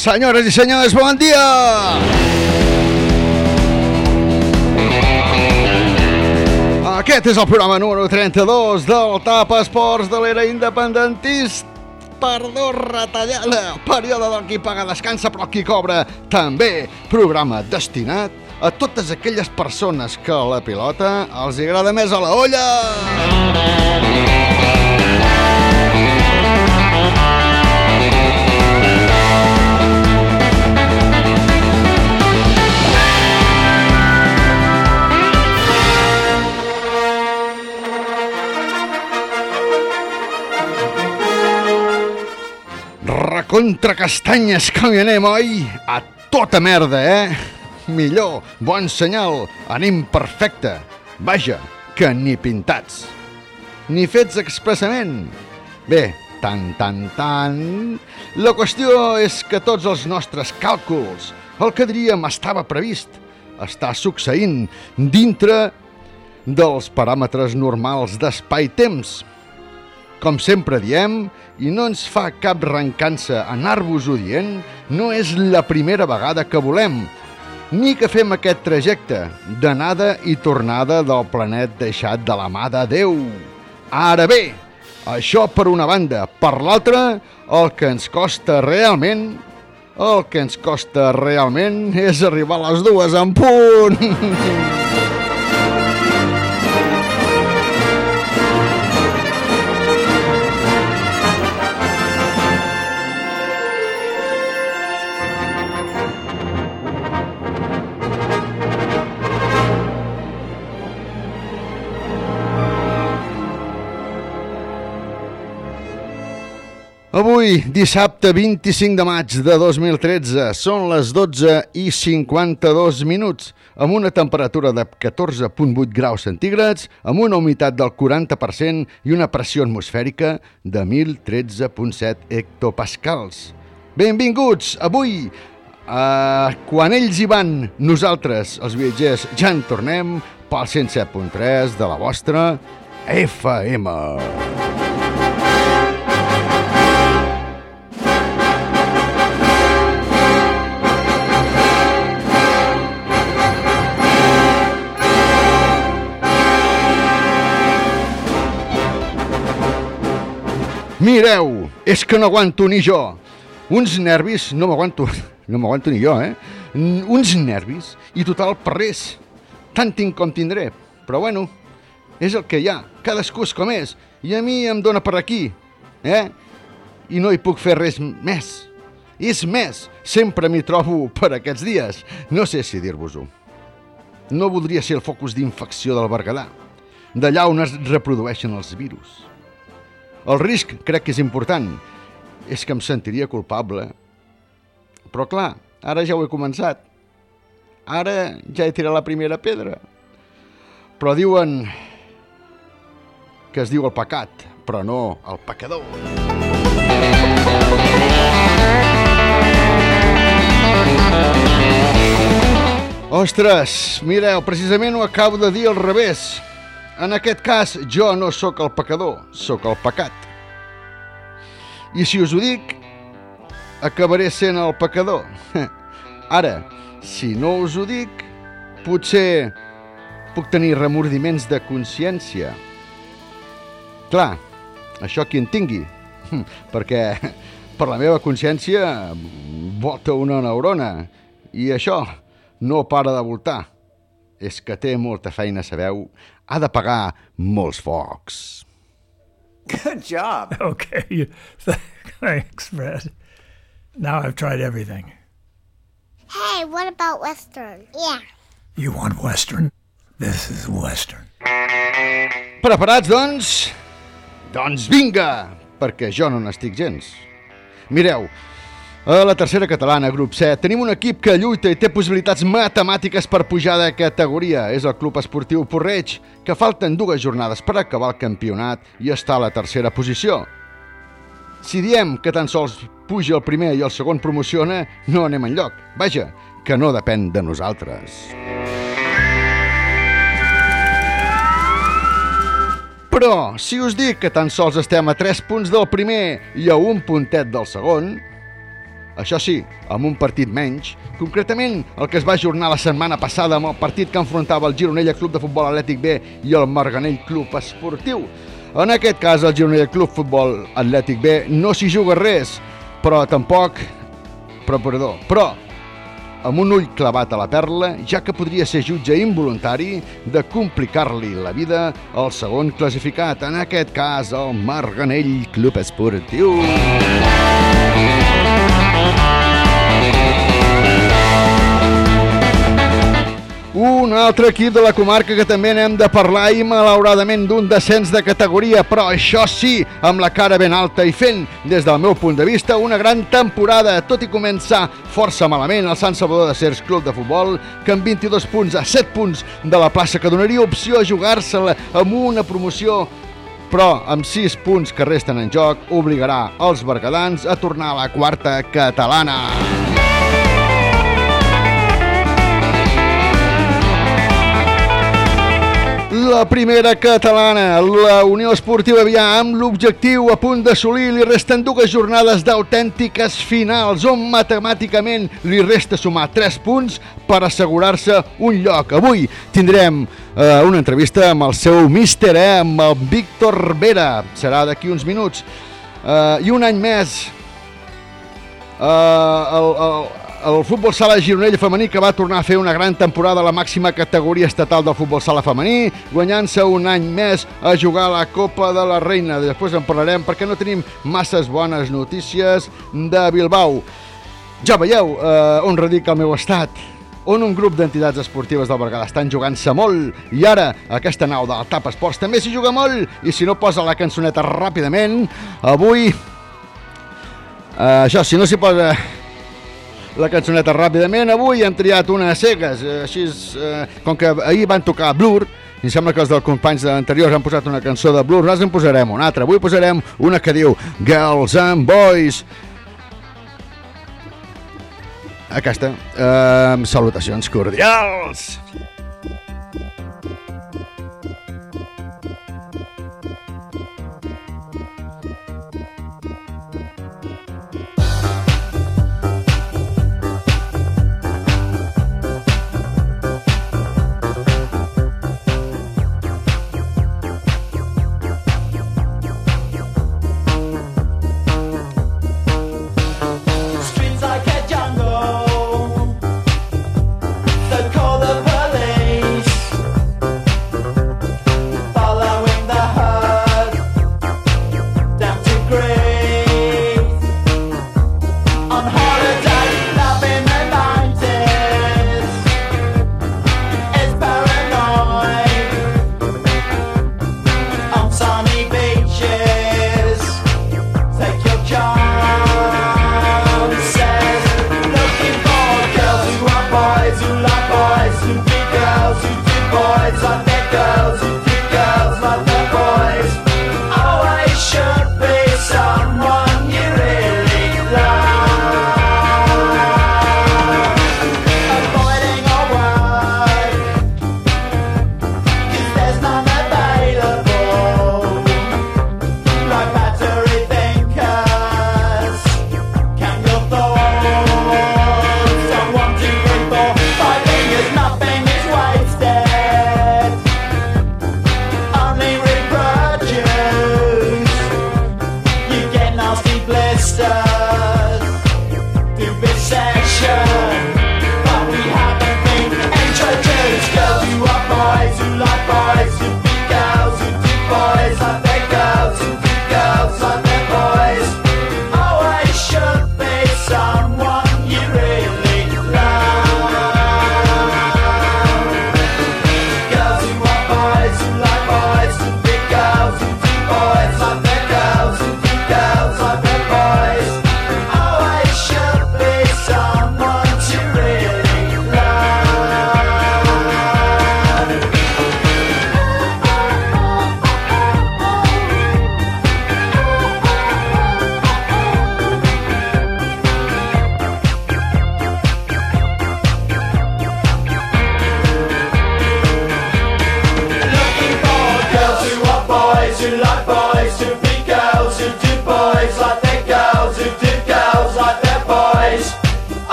Senyores i senyors, bon dia! Aquest és el programa número 32 del TAP Esports de l'era independentista. Perdó, retallada, període del qui paga descansa però qui cobra també. Programa destinat a totes aquelles persones que la pilota els agrada més a la olla. Recontra castanyes que hi anem, oi? A tota merda, eh? Millor, bon senyal, anem perfecte. Vaja, que ni pintats. Ni fets expressament. Bé, tan, tan, tan... La qüestió és que tots els nostres càlculs, el que diríem estava previst, està succeint dintre dels paràmetres normals d'espai-temps. Com sempre diem, i no ens fa cap rencança anar-vos-ho dient, no és la primera vegada que volem, ni que fem aquest trajecte d'anada i tornada del planet deixat de la mà de Déu. Ara bé, això per una banda. Per l'altra, el que ens costa realment, el que ens costa realment és arribar a les dues en punt. Avui, dissabte 25 de maig de 2013, són les 12 i 52 minuts, amb una temperatura de 14.8 graus centígrads, amb una humitat del 40% i una pressió atmosfèrica de 1.013.7 hectopascals. Benvinguts! Avui, eh, quan ells hi van, nosaltres, els viatgers, ja en tornem pel 107.3 de la vostra FM. Mireu, és que no aguanto ni jo. Uns nervis, no m'aguanto, no m'aguanto ni jo, eh? Uns nervis i total per res. Tant tinc com tindré, però bueno, és el que hi ha. Cadascú és com és i a mi em dóna per aquí, eh? I no hi puc fer res més. És més, sempre m'hi trobo per aquests dies. No sé si dir-vos-ho. No voldria ser el focus d'infecció del Berguedà, d'allà on es reprodueixen els virus. El risc crec que és important. És que em sentiria culpable. Però clar, ara ja ho he començat. Ara ja he tirat la primera pedra. Però diuen que es diu el pecat, però no el pecador. Ostres, mireu, precisament ho acabo de dir al revés. En aquest cas, jo no sóc el pecador, sóc el pecat. I si us ho dic, acabaré sent el pecador. Ara, si no us ho dic, potser puc tenir remordiments de consciència. Clar, això qui en tingui, perquè per la meva consciència volta una neurona i això no para de voltar. És que té molta feina, sabeu? Ha de pagar molts focs. Good job. Okay. you- Thanks, Fred. Now I've tried everything. Hey, what about Western? Yeah. You want Western? This is Western. Preparats, doncs? Doncs vinga, perquè jo no n'estic gens. Mireu, a la tercera catalana, grup 7, tenim un equip que lluita i té possibilitats matemàtiques per pujar de categoria. És el Club Esportiu Porreig, que falten dues jornades per acabar el campionat i està a la tercera posició. Si diem que tan sols puja el primer i el segon promociona, no anem enlloc. Vaja, que no depèn de nosaltres. Però, si us dic que tan sols estem a 3 punts del primer i a un puntet del segon, això sí, amb un partit menys, concretament el que es va ajornar la setmana passada amb el partit que enfrontava el Gironella Club de Futbol Atlètic B i el Marganell Club Esportiu. En aquest cas, el Gironella Club Futbol Atlètic B no s'hi juga res, però tampoc... Però, perdó, però amb un ull clavat a la perla, ja que podria ser jutge involuntari de complicar-li la vida al segon classificat, en aquest cas el Marganell Club Esportiu. Un altre equip de la comarca que també n'hem de parlar i malauradament d'un descens de categoria, però això sí, amb la cara ben alta i fent, des del meu punt de vista, una gran temporada, tot i començar força malament el Sant Salvador de Cers Club de Futbol, que amb 22 punts a 7 punts de la plaça que donaria opció a jugar-se-la amb una promoció però amb 6 punts que resten en joc obligarà els bergadans a tornar a la quarta catalana. La primera catalana, la Unió Esportiva Avià, amb l'objectiu a punt d'assolir, li resten dues jornades d'autèntiques finals, on matemàticament li resta sumar 3 punts per assegurar-se un lloc. Avui tindrem eh, una entrevista amb el seu míster, eh, amb el Víctor Vera. Serà d'aquí uns minuts. Eh, I un any més, eh, el, el, el futbol sala gironell femení que va tornar a fer una gran temporada a la màxima categoria estatal del futbol sala femení, guanyant-se un any més a jugar a la Copa de la Reina. Després en parlarem perquè no tenim masses bones notícies de Bilbao. Ja veieu eh, on radica el meu estat on un grup d'entitats esportives del Berguedà estan jugant-se molt i ara aquesta nau del TAP Esports també s'hi juga molt i si no posa la cançoneta ràpidament avui eh, això, si no s'hi posa la cançoneta ràpidament. Avui hem triat una cegues, eh, així eh, com que ahir van tocar Blur, i em sembla que els dels companys de l'anterior han posat una cançó de Blur, nosaltres en posarem una altra. Avui posarem una que diu Girls and Boys. Aquesta. Eh, salutacions cordials.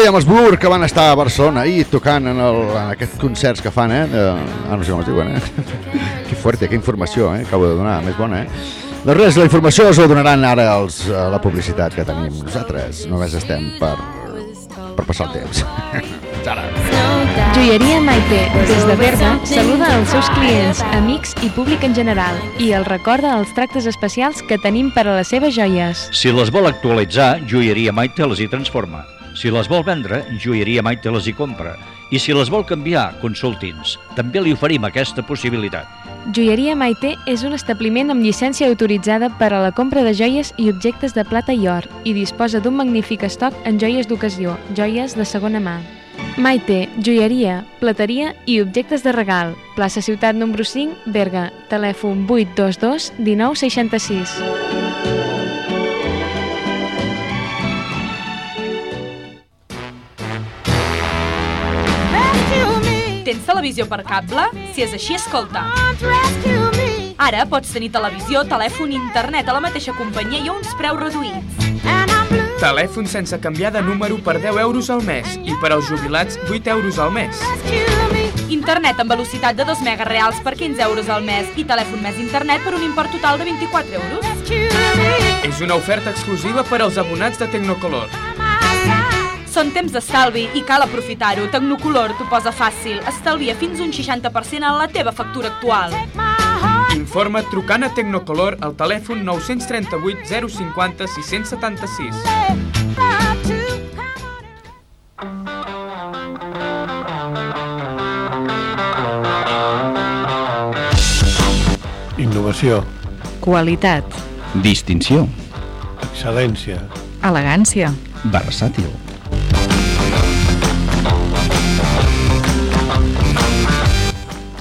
Dèiem, els Blur que van estar a Barcelona ahir tocant en, el, en aquests concerts que fan, eh? De, ah, no sé com es diuen, eh? que fuerte, que informació, eh? Acabo de donar, més bona, eh? Doncs res, la informació us la donaran ara els, a la publicitat que tenim nosaltres. Només estem per, per passar el temps. Fins ara. Joieria Maite, des de Berga, saluda els seus clients, amics i públic en general i els recorda els tractes especials que tenim per a les seves joies. Si les vol actualitzar, Joieria Maite les hi transforma. Si les vol vendre, Joieria Maite les hi compra. I si les vol canviar, consulti'ns. També li oferim aquesta possibilitat. Joieria Maite és un establiment amb llicència autoritzada per a la compra de joies i objectes de plata i or i disposa d'un magnífic estoc en joies d'ocasió, joies de segona mà. Maite, joieria, plateria i objectes de regal. Plaça Ciutat número 5, Berga. Telèfon 822 1966. Tens televisió per cable? Si és així, escolta. Ara pots tenir televisió, telèfon i internet a la mateixa companyia i a uns preus reduïts. Telèfon sense canviar de número per 10 euros al mes i per als jubilats 8 euros al mes. Internet amb velocitat de 2 megas reals per 15 euros al mes i telèfon més internet per un import total de 24 euros. És una oferta exclusiva per als abonats de Tecnocolor. Són temps d'estalvi i cal aprofitar-ho. Tecnocolor t'ho posa fàcil. Estalvia fins un 60% en la teva factura actual. Informa trucant a Tecnocolor al telèfon 938 050 676. Innovació, Qualitat, Distinció. excel·lència, elegància, Versàtil.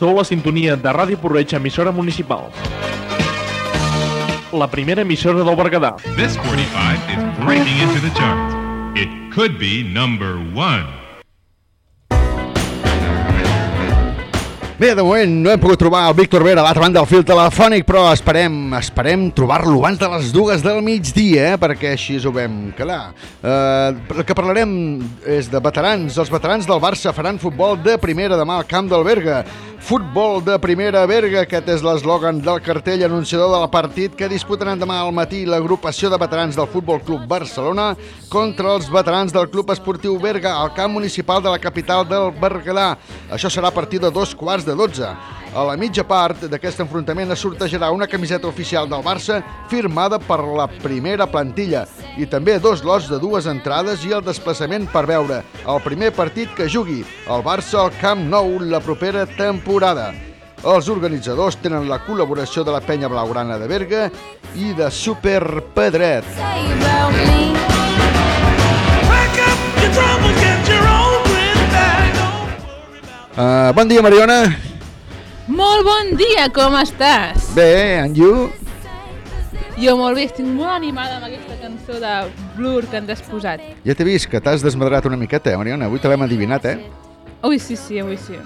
Sou la sintonia de Ràdio Porreig, emissora municipal. La primera emissora del Berguedà. This 45 is breaking into the charts. It could be number one. Bé, de moment no hem pogut trobar el Víctor Vera a l'altra banda del fil telefònic, però esperem esperem trobar-lo abans de les dues del migdia, eh? perquè així ho vam calar. Eh, el que parlarem és de veterans. Els veterans del Barça faran futbol de primera demà al camp del Berga. Futbol de primera Berga, aquest és l'eslògan del cartell anunciador del partit que disputaran demà al matí l'agrupació de veterans del Futbol Club Barcelona contra els veterans del Club Esportiu Berga al camp municipal de la capital del Berguedà. Això serà a partir de dos quarts de dotze. A la mitja part d'aquest enfrontament es sortejarà una camiseta oficial del Barça firmada per la primera plantilla i també dos lots de dues entrades i el desplaçament per veure el primer partit que jugui el Barça al Camp Nou la propera temporada. Els organitzadors tenen la col·laboració de la penya blaugrana de Berga i de Super Pedret. Uh, bon dia, Mariona. Molt bon dia, com estàs? Bé, en you? Jo molt bé, estic molt animada amb aquesta cançó de Blur que ens has posat. Ja t'he vist que t'has desmadrat una miqueta, eh, Mariona? Avui te l'hem adivinat, eh? Ui, sí, sí, avui sí.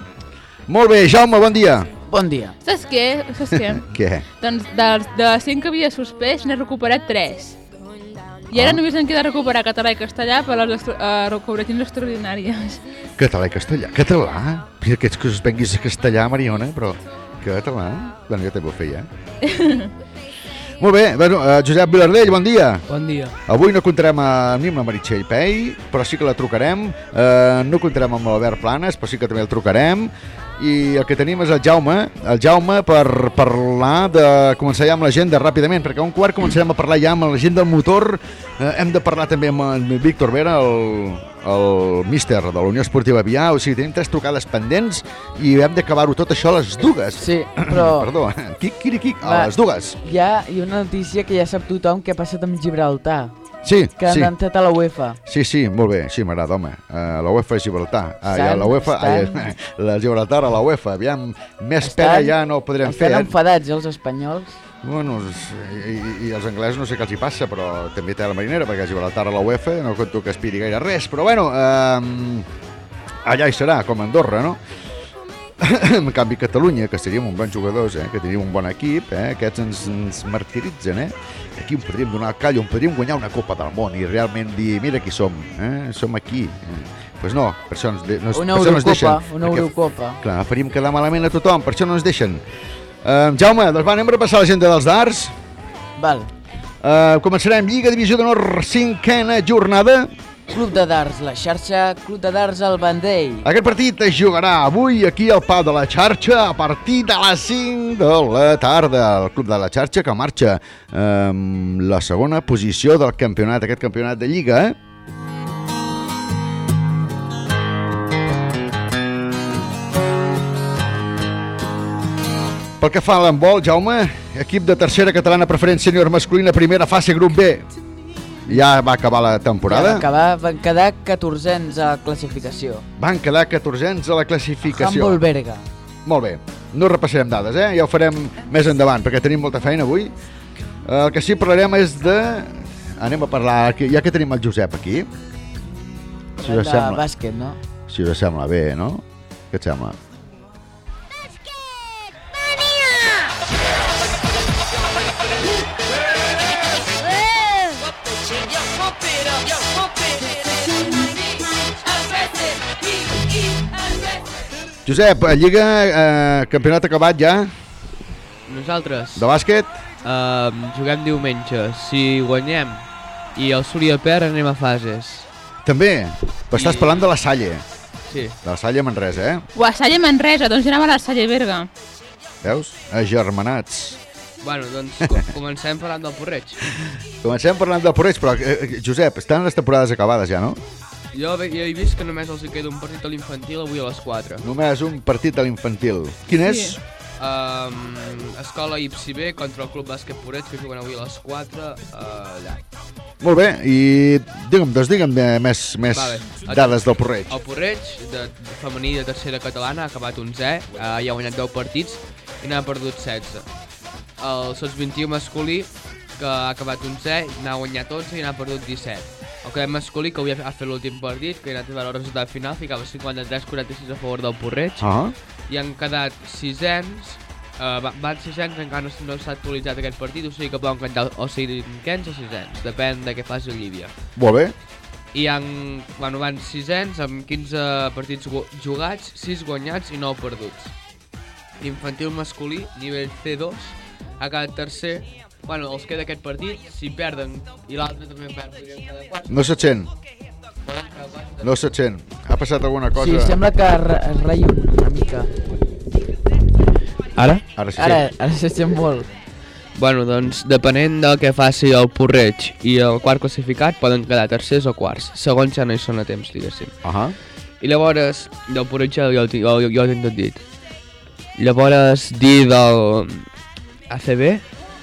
Molt bé, Jaume, bon dia. Bon dia. Saps què? Saps què? Què? doncs dels de 5 que havia suspès n'he recuperat 3. I ara Ah. només em queda recuperar català i castellà per les uh, recuperacions extraordinàries. Català i castellà. Català? Mira que ets que us venguis a castellà, Mariona, però català? Bueno, jo també ho feia. Molt bé, bueno, uh, Josep Vilardell, bon dia. Bon dia. Avui no comptarem amb ni amb la Meritxell Pei, però sí que la trucarem. Uh, no comptarem amb l'Albert Planes, però sí que també el trucarem. I el que tenim és el Jaume, el Jaume per parlar de... començar ja amb l'agenda ràpidament, perquè a un quart començarem a parlar ja amb la gent del motor, eh, hem de parlar també amb en Víctor Vera, el, el míster de la Unió Esportiva Vià, o sigui, tenim tres trucades pendents i hem d'acabar-ho tot això a les dues. Sí, però... Perdó, quic, quic, quic, Va, a les dues. Hi ha, hi ha una notícia que ja sap tothom que ha passat amb Gibraltar. Sí, Que sí. han entrat a la UEFA. Sí, sí, molt bé, sí, m'agrada, home. Uh, la UEFA és Gibraltar. Ah, ja, Estan- la UEFA, ai, estan- la Gibraltar a la UEFA. Aviam, més Estan- pena ja no podrem fer. Estan eh? enfadats, eh, els espanyols. Bueno, i, i, els anglesos no sé què els hi passa, però també té la marinera, perquè Gibraltar a la UEFA no conto que aspiri gaire res. Però bueno, eh, allà hi serà, com a Andorra, no? en canvi, Catalunya, que seríem un bons jugadors, eh? que tenim un bon equip, eh? aquests ens, ens martiritzen, eh? Aquí on podríem donar el callo, on podríem guanyar una Copa del Món i realment dir, mira qui som, eh? som aquí. Eh? Pues no, per això, ens de, no, Una per això no ens deixen. una perquè, Eurocopa. Clar, faríem quedar malament a tothom, per això no ens deixen. Uh, Jaume, doncs va, anem a repassar l'agenda dels darts. Val. Uh, començarem Lliga Divisió d'Honor, cinquena jornada. Club de darts, la xarxa Club de darts al Vendell. Aquest partit es jugarà avui aquí al Pau de la Xarxa a partir de les 5 de la tarda. El Club de la Xarxa que marxa amb la segona posició del campionat, aquest campionat de Lliga. Eh? Pel que fa a l'handbol, Jaume, equip de tercera catalana preferent sènior masculina, primera fase, grup B. Ja va acabar la temporada. Ja va acabar, van quedar 14ens a la classificació. Van quedar 14 a la classificació. Humboldt Berga. Molt bé. No repassarem dades, eh? Ja ho farem més endavant, perquè tenim molta feina avui. El que sí parlarem és de... Anem a parlar, ja que tenim el Josep aquí. Si us sembla, bàsquet, no? si us sembla bé, no? Què et sembla? Josep, a Lliga, eh, campionat acabat ja, Nosaltres de bàsquet. uh, juguem diumenge. Si guanyem i el Súria perd, anem a fases. També, però estàs parlant de la Salle. Sí. De la Salle Manresa, eh? O a Salle Manresa, doncs anava a la Salle Berga. Veus? Agermanats. Bueno, doncs co comencem parlant del porreig. Comencem parlant del Porreig, però, eh, Josep, estan les temporades acabades ja, no? Jo, jo he vist que només els hi queda un partit a l'infantil avui a les 4. Només un partit a l'infantil. Quin és? Um, escola Ipsi B contra el Club Bàsquet Porreig que juguen avui a les 4 uh, allà. Molt bé, i digue'm, doncs digue'm eh, més, més Vale. dades del Porreig. El Porreig, de, de femení de tercera catalana, ha acabat 11è, uh, ja ha guanyat 10 partits i n'ha perdut 16. El Sots 21 masculí, que ha acabat 11è, n'ha guanyat 11 i n'ha perdut 17. El cadet masculí, que avui ha fet l'últim partit, que ha anat a veure el resultat final, ficava 53-46 a favor del Porreig, Ah. i han quedat sisens, va- van sisens, encara no, no s'ha actualitzat aquest partit, o sigui que poden cantar o cinquens o sisens, depèn de què faci el Llívia. Molt bé. I han, bueno, van sisens amb 15 partits jugats, 6 guanyats i 9 perduts. Infantil masculí, nivell C2, ha quedat tercer. Bueno, els queda aquest partit, si perden i l'altre també perd. No se't sent. No se't sent. Ha passat alguna cosa... Sí, sembla que es re- es reia una mica. Ara? Ara sí. Ara, ara se sent molt. Bueno, doncs, depenent del que faci el Porreig i el quart classificat, poden quedar tercers o quarts. Segons ja no hi són a temps, diguéssim. Ahà. I llavors, del Porreig ja jo, jo, jo, jo ho tinc tot dit. Llavors, dir del ACB,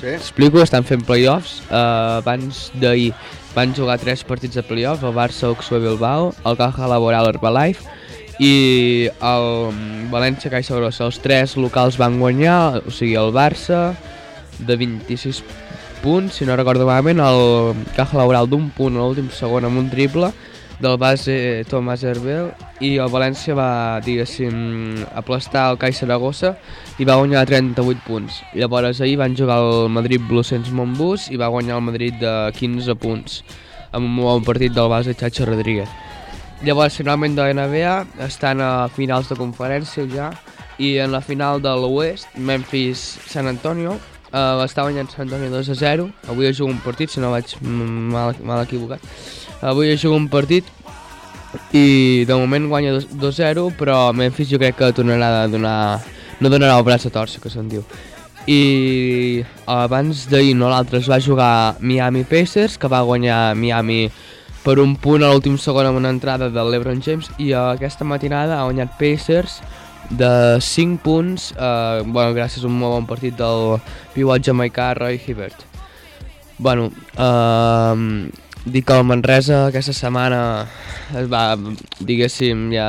sí. explico, estan fent playoffs. Uh, abans d'ahir van jugar tres partits de playoffs, el Barça, Oxford Bilbao, el Caja Laboral Herbalife i el mm, València Caixa Grossa. Els tres locals van guanyar, o sigui, el Barça de 26 punts, si no recordo malament, el Caja Laboral d'un punt a l'últim segon amb un triple del base Tomàs Herbel i el València va, diguéssim, aplastar el Caixa Saragossa i va guanyar 38 punts. Llavors ahir van jugar el Madrid Blucens Montbus i va guanyar el Madrid de 15 punts amb un bon partit del base Chacho Rodríguez. Llavors, finalment de la NBA, estan a finals de conferència ja, i en la final de l'Oest, Memphis-San Antonio, uh, està guanyant San Antonio 2 a 0. Avui es juga un partit, si no vaig mal, mal equivocat. Avui es juga un partit i de moment guanya 2 2-0, però Memphis jo crec que tornarà a donar... no donarà el braç a torça, que se'n diu. I abans d'ahir, no l'altre, es va jugar Miami Pacers, que va guanyar Miami per un punt a l'últim segon amb una entrada de l'Ebron James i aquesta matinada ha guanyat Pacers de 5 punts, eh, bueno, gràcies a un molt bon partit del pivot jamaicà Roy Hibbert. Bueno, eh, dic que el Manresa aquesta setmana es va, diguéssim, ja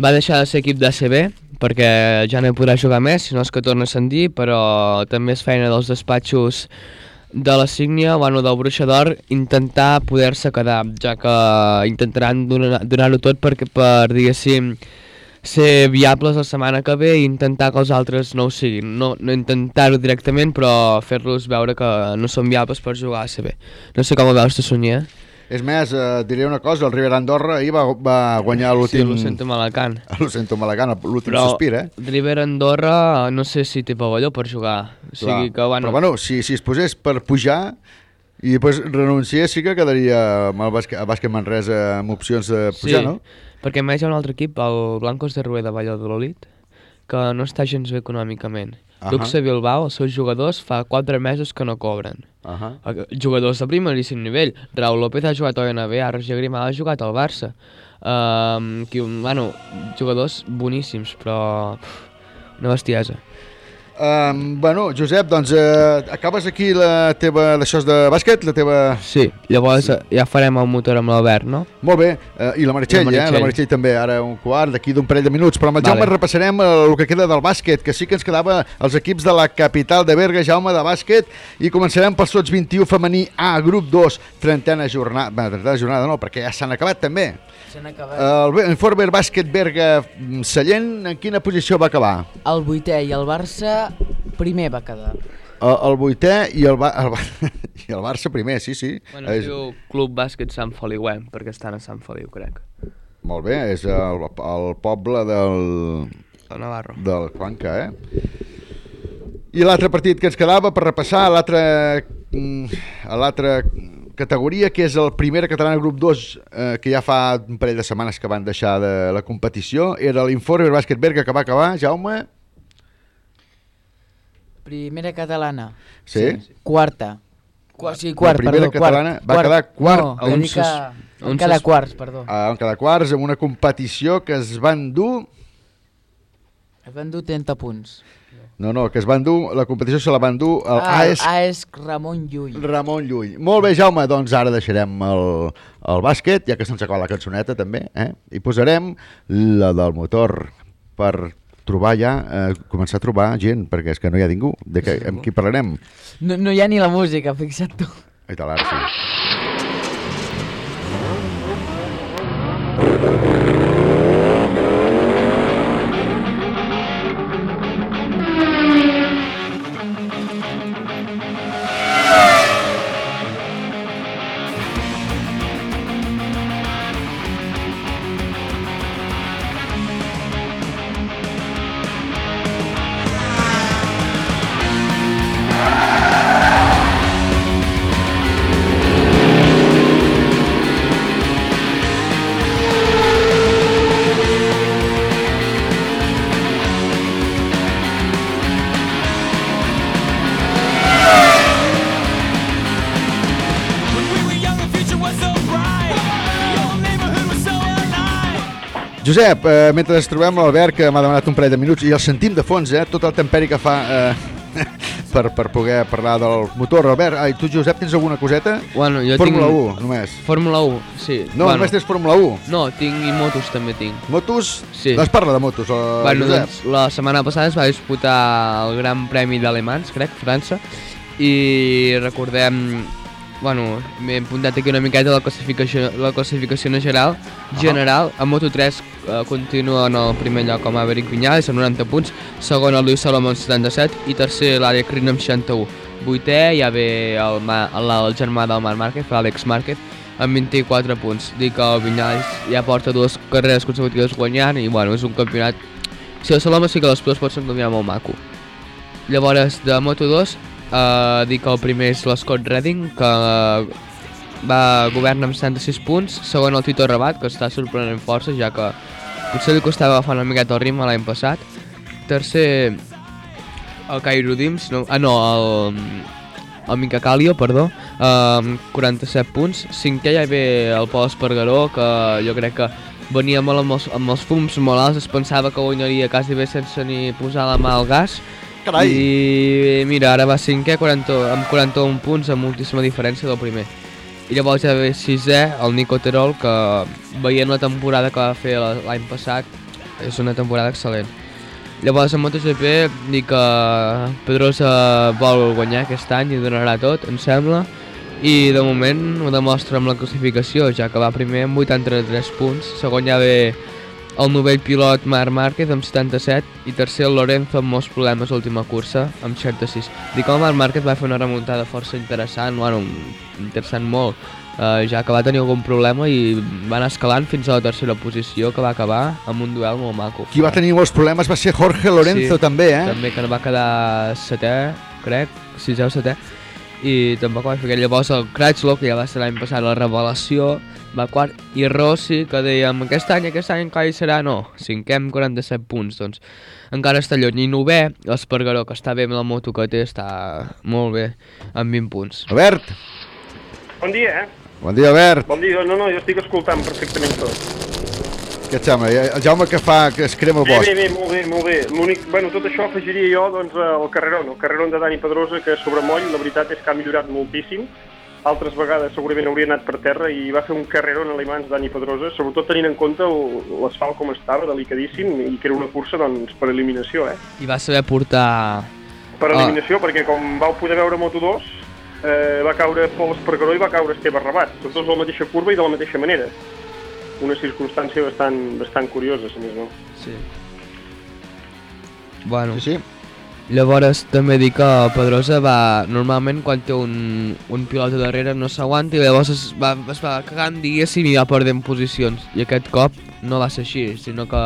va deixar de ser equip d'ACB perquè ja no podrà jugar més, si no és que torna a ascendir, però també és feina dels despatxos de la Signia, bueno, del Bruixa d'Or, intentar poder-se quedar, ja que intentaran donar-ho donar tot perquè, per, diguéssim, ser viables la setmana que ve i intentar que els altres no ho siguin. No, no intentar-ho directament, però fer-los veure que no són viables per jugar a ACB. No sé com ho veus, tu, Sunyer. És més, eh, diré una cosa, el Rivera Andorra ahir va, va guanyar l'últim... Sí, lo sento Malacant. Lo sento Malacant, l'últim sospir, eh? Rivera Andorra no sé si té pavelló per jugar. O sigui que, bueno... Però bueno, si, si es posés per pujar i després renunciés, sí que quedaria amb el bàsquet, el bàsquet Manresa amb opcions de pujar, sí, no? perquè més hi ha un altre equip, el Blancos de Rueda Valladolid, que no està gens bé econòmicament. Uh. -huh. Luxe Bilbao, els seus jugadors, fa 4 mesos que no cobren. Uh -huh. Eh, Jugadors de primeríssim nivell. Raúl López ha jugat a NBA, Roger Grimau ha jugat al Barça. Um, qui, bueno, jugadors boníssims, però pff, una bestiesa. Um, bueno, Josep, doncs eh, acabes aquí la teva, d'això de bàsquet, la teva... Sí, llavors sí. ja farem el motor amb l'Albert, no? Molt bé, eh, i la Meritxell, La eh? Meritxell. La Meritxell també, ara un quart, d'aquí d'un parell de minuts. Però amb el Vale. Jaume repassarem eh, el que queda del bàsquet, que sí que ens quedava els equips de la capital de Berga, Jaume, de bàsquet, i començarem pel Sots 21 femení A, grup 2, trentena jornada, bé, trentena jornada no, perquè ja s'han acabat també. S'han acabat. El Forber Bàsquet Berga mm, Sallent, en quina posició va acabar? El vuitè i el Barça primer va quedar. El, el vuitè i el, Ba- el, Ba- i el Barça primer, sí, sí. Bueno, es És- diu Club Bàsquet Sant Feliuem, perquè estan a Sant Feliu, crec. Molt bé, és el, el poble del... De Navarro. Del Cuenca, eh? I l'altre partit que ens quedava per repassar, l'altre mm, a l'altra categoria, que és el primer català grup 2, eh, que ja fa un parell de setmanes que van deixar de la competició, era l'Informer Bàsquet Berga, que va acabar, Jaume? Primera catalana. Sí? Quarta. Qua, sí, La quart, primera perdó, catalana quart. va quedar quart. No, A va un dir que... sus- En cada quarts, perdó. A, en cada quarts, amb una competició que es van dur... Es van dur 30 punts. No, no, que es van dur, la competició se la van dur el Ah, AES AES Ramon Llull. Ramon Llull. Molt bé, Jaume, doncs ara deixarem el, el bàsquet, ja que se'ns acaba la cançoneta també, eh? i posarem la del motor per trobar ja, eh, començar a trobar gent, perquè és que no hi ha ningú. De que, amb qui parlarem? No, no hi ha ni la música, fixa't tu. Ai, tal, ara sí. Josep, eh, mentre ens trobem l'Albert, que m'ha demanat un parell de minuts, i el sentim de fons, eh, tot el temperi que fa eh, per, per poder parlar del motor. Albert, ai, tu, Josep, tens alguna coseta? Bueno, jo Fórmula tinc... 1, només. Fórmula 1, sí. No, bueno, només tens Fórmula 1. No, tinc i motos també tinc. Motos? Sí. Doncs parla de motos, el Bueno, Josep. doncs, la setmana passada es va disputar el Gran Premi d'Alemans, crec, França, i recordem... Bueno, m'he apuntat aquí una miqueta la classificació, la classificació general. General, a Moto3 eh, continua en el primer lloc com Maverick Viñales amb 90 punts, segon el Lluís Salomó amb 77 i tercer l'Àlex Rin amb 61. Vuitè ja ve el, el, el germà del Marc Márquez, l'Àlex Márquez, amb 24 punts. Dic que el Viñales ja porta dues carreres consecutives guanyant i bueno, és un campionat... Si el Salomó sí que les dues pot ser un campionat molt maco. Llavors, de Moto2, eh, dic que el primer és l'Scott Redding, que va governar amb 76 punts, segon el Tito Rabat, que està sorprenent força, ja que potser li costava agafar una miqueta el ritme l'any passat. Tercer, el Cairo Dims, no, ah no, el, el Mica Calio, perdó, amb 47 punts. Cinquè ja hi ve el Pol Espargaró, que jo crec que venia molt amb els, amb els fums molt alts, es pensava que guanyaria quasi bé sense ni posar la mà al gas. Carai. I mira, ara va cinquè 40, amb 41 punts, amb moltíssima diferència del primer. I llavors ja ve sisè, el Nico Terol, que veient la temporada que va fer l'any passat, és una temporada excel·lent. Llavors, en MotoGP, dic que Pedrosa vol guanyar aquest any i donarà tot, em sembla, i de moment ho demostra amb la classificació, ja que va primer amb 83 punts, segon ja ve el novell pilot Marc Márquez amb 77 i tercer el Lorenzo amb molts problemes l'última cursa amb 66. Dic que el Marc Márquez va fer una remuntada força interessant, bueno, interessant molt, eh, ja que va tenir algun problema i va anar escalant fins a la tercera posició que va acabar amb un duel molt maco. Qui va tenir molts problemes va ser Jorge Lorenzo Sí, també, eh? També, que va quedar setè, crec, sisè o setè, i tampoc va fer. Llavors el Cratchlow, que ja va ser l'any passat la revelació, va quart, i Rossi, que dèiem aquest any, aquest any encara hi serà, no, cinquè amb 47 punts, doncs encara està lluny. I novè, l'Espargaró, que està bé amb la moto que té, està molt bé, amb 20 punts. Albert, Bon dia, eh? bon dia, Albert. Bon dia. No, no, jo estic escoltant perfectament tot. Què et sembla? El Jaume que fa, que es crema el Bé, bosc. bé, bé, molt bé, molt bé. L'únic, bueno, tot això afegiria jo, doncs, el carrerón, el carrerón de Dani Pedrosa, que sobre moll, la veritat és que ha millorat moltíssim. Altres vegades segurament hauria anat per terra i va fer un carrerón a l'Imans Dani Pedrosa, sobretot tenint en compte l'asfalt com estava, delicadíssim, i que era una cursa, doncs, per eliminació, eh? I va saber portar... Per Ah. eliminació, perquè com vau poder veure a Moto2, eh, va caure Pol Espargaró i va caure Esteve Rabat, tots dos a la mateixa curva i de la mateixa manera. Una circumstància bastant, bastant curiosa, si més no. Sí. Bueno. Sí, sí. Llavors també dic que Pedrosa va, normalment quan té un, un pilot darrere no s'aguanta i llavors es va, es va cagant diguéssim i va perdent posicions i aquest cop no va ser així, sinó que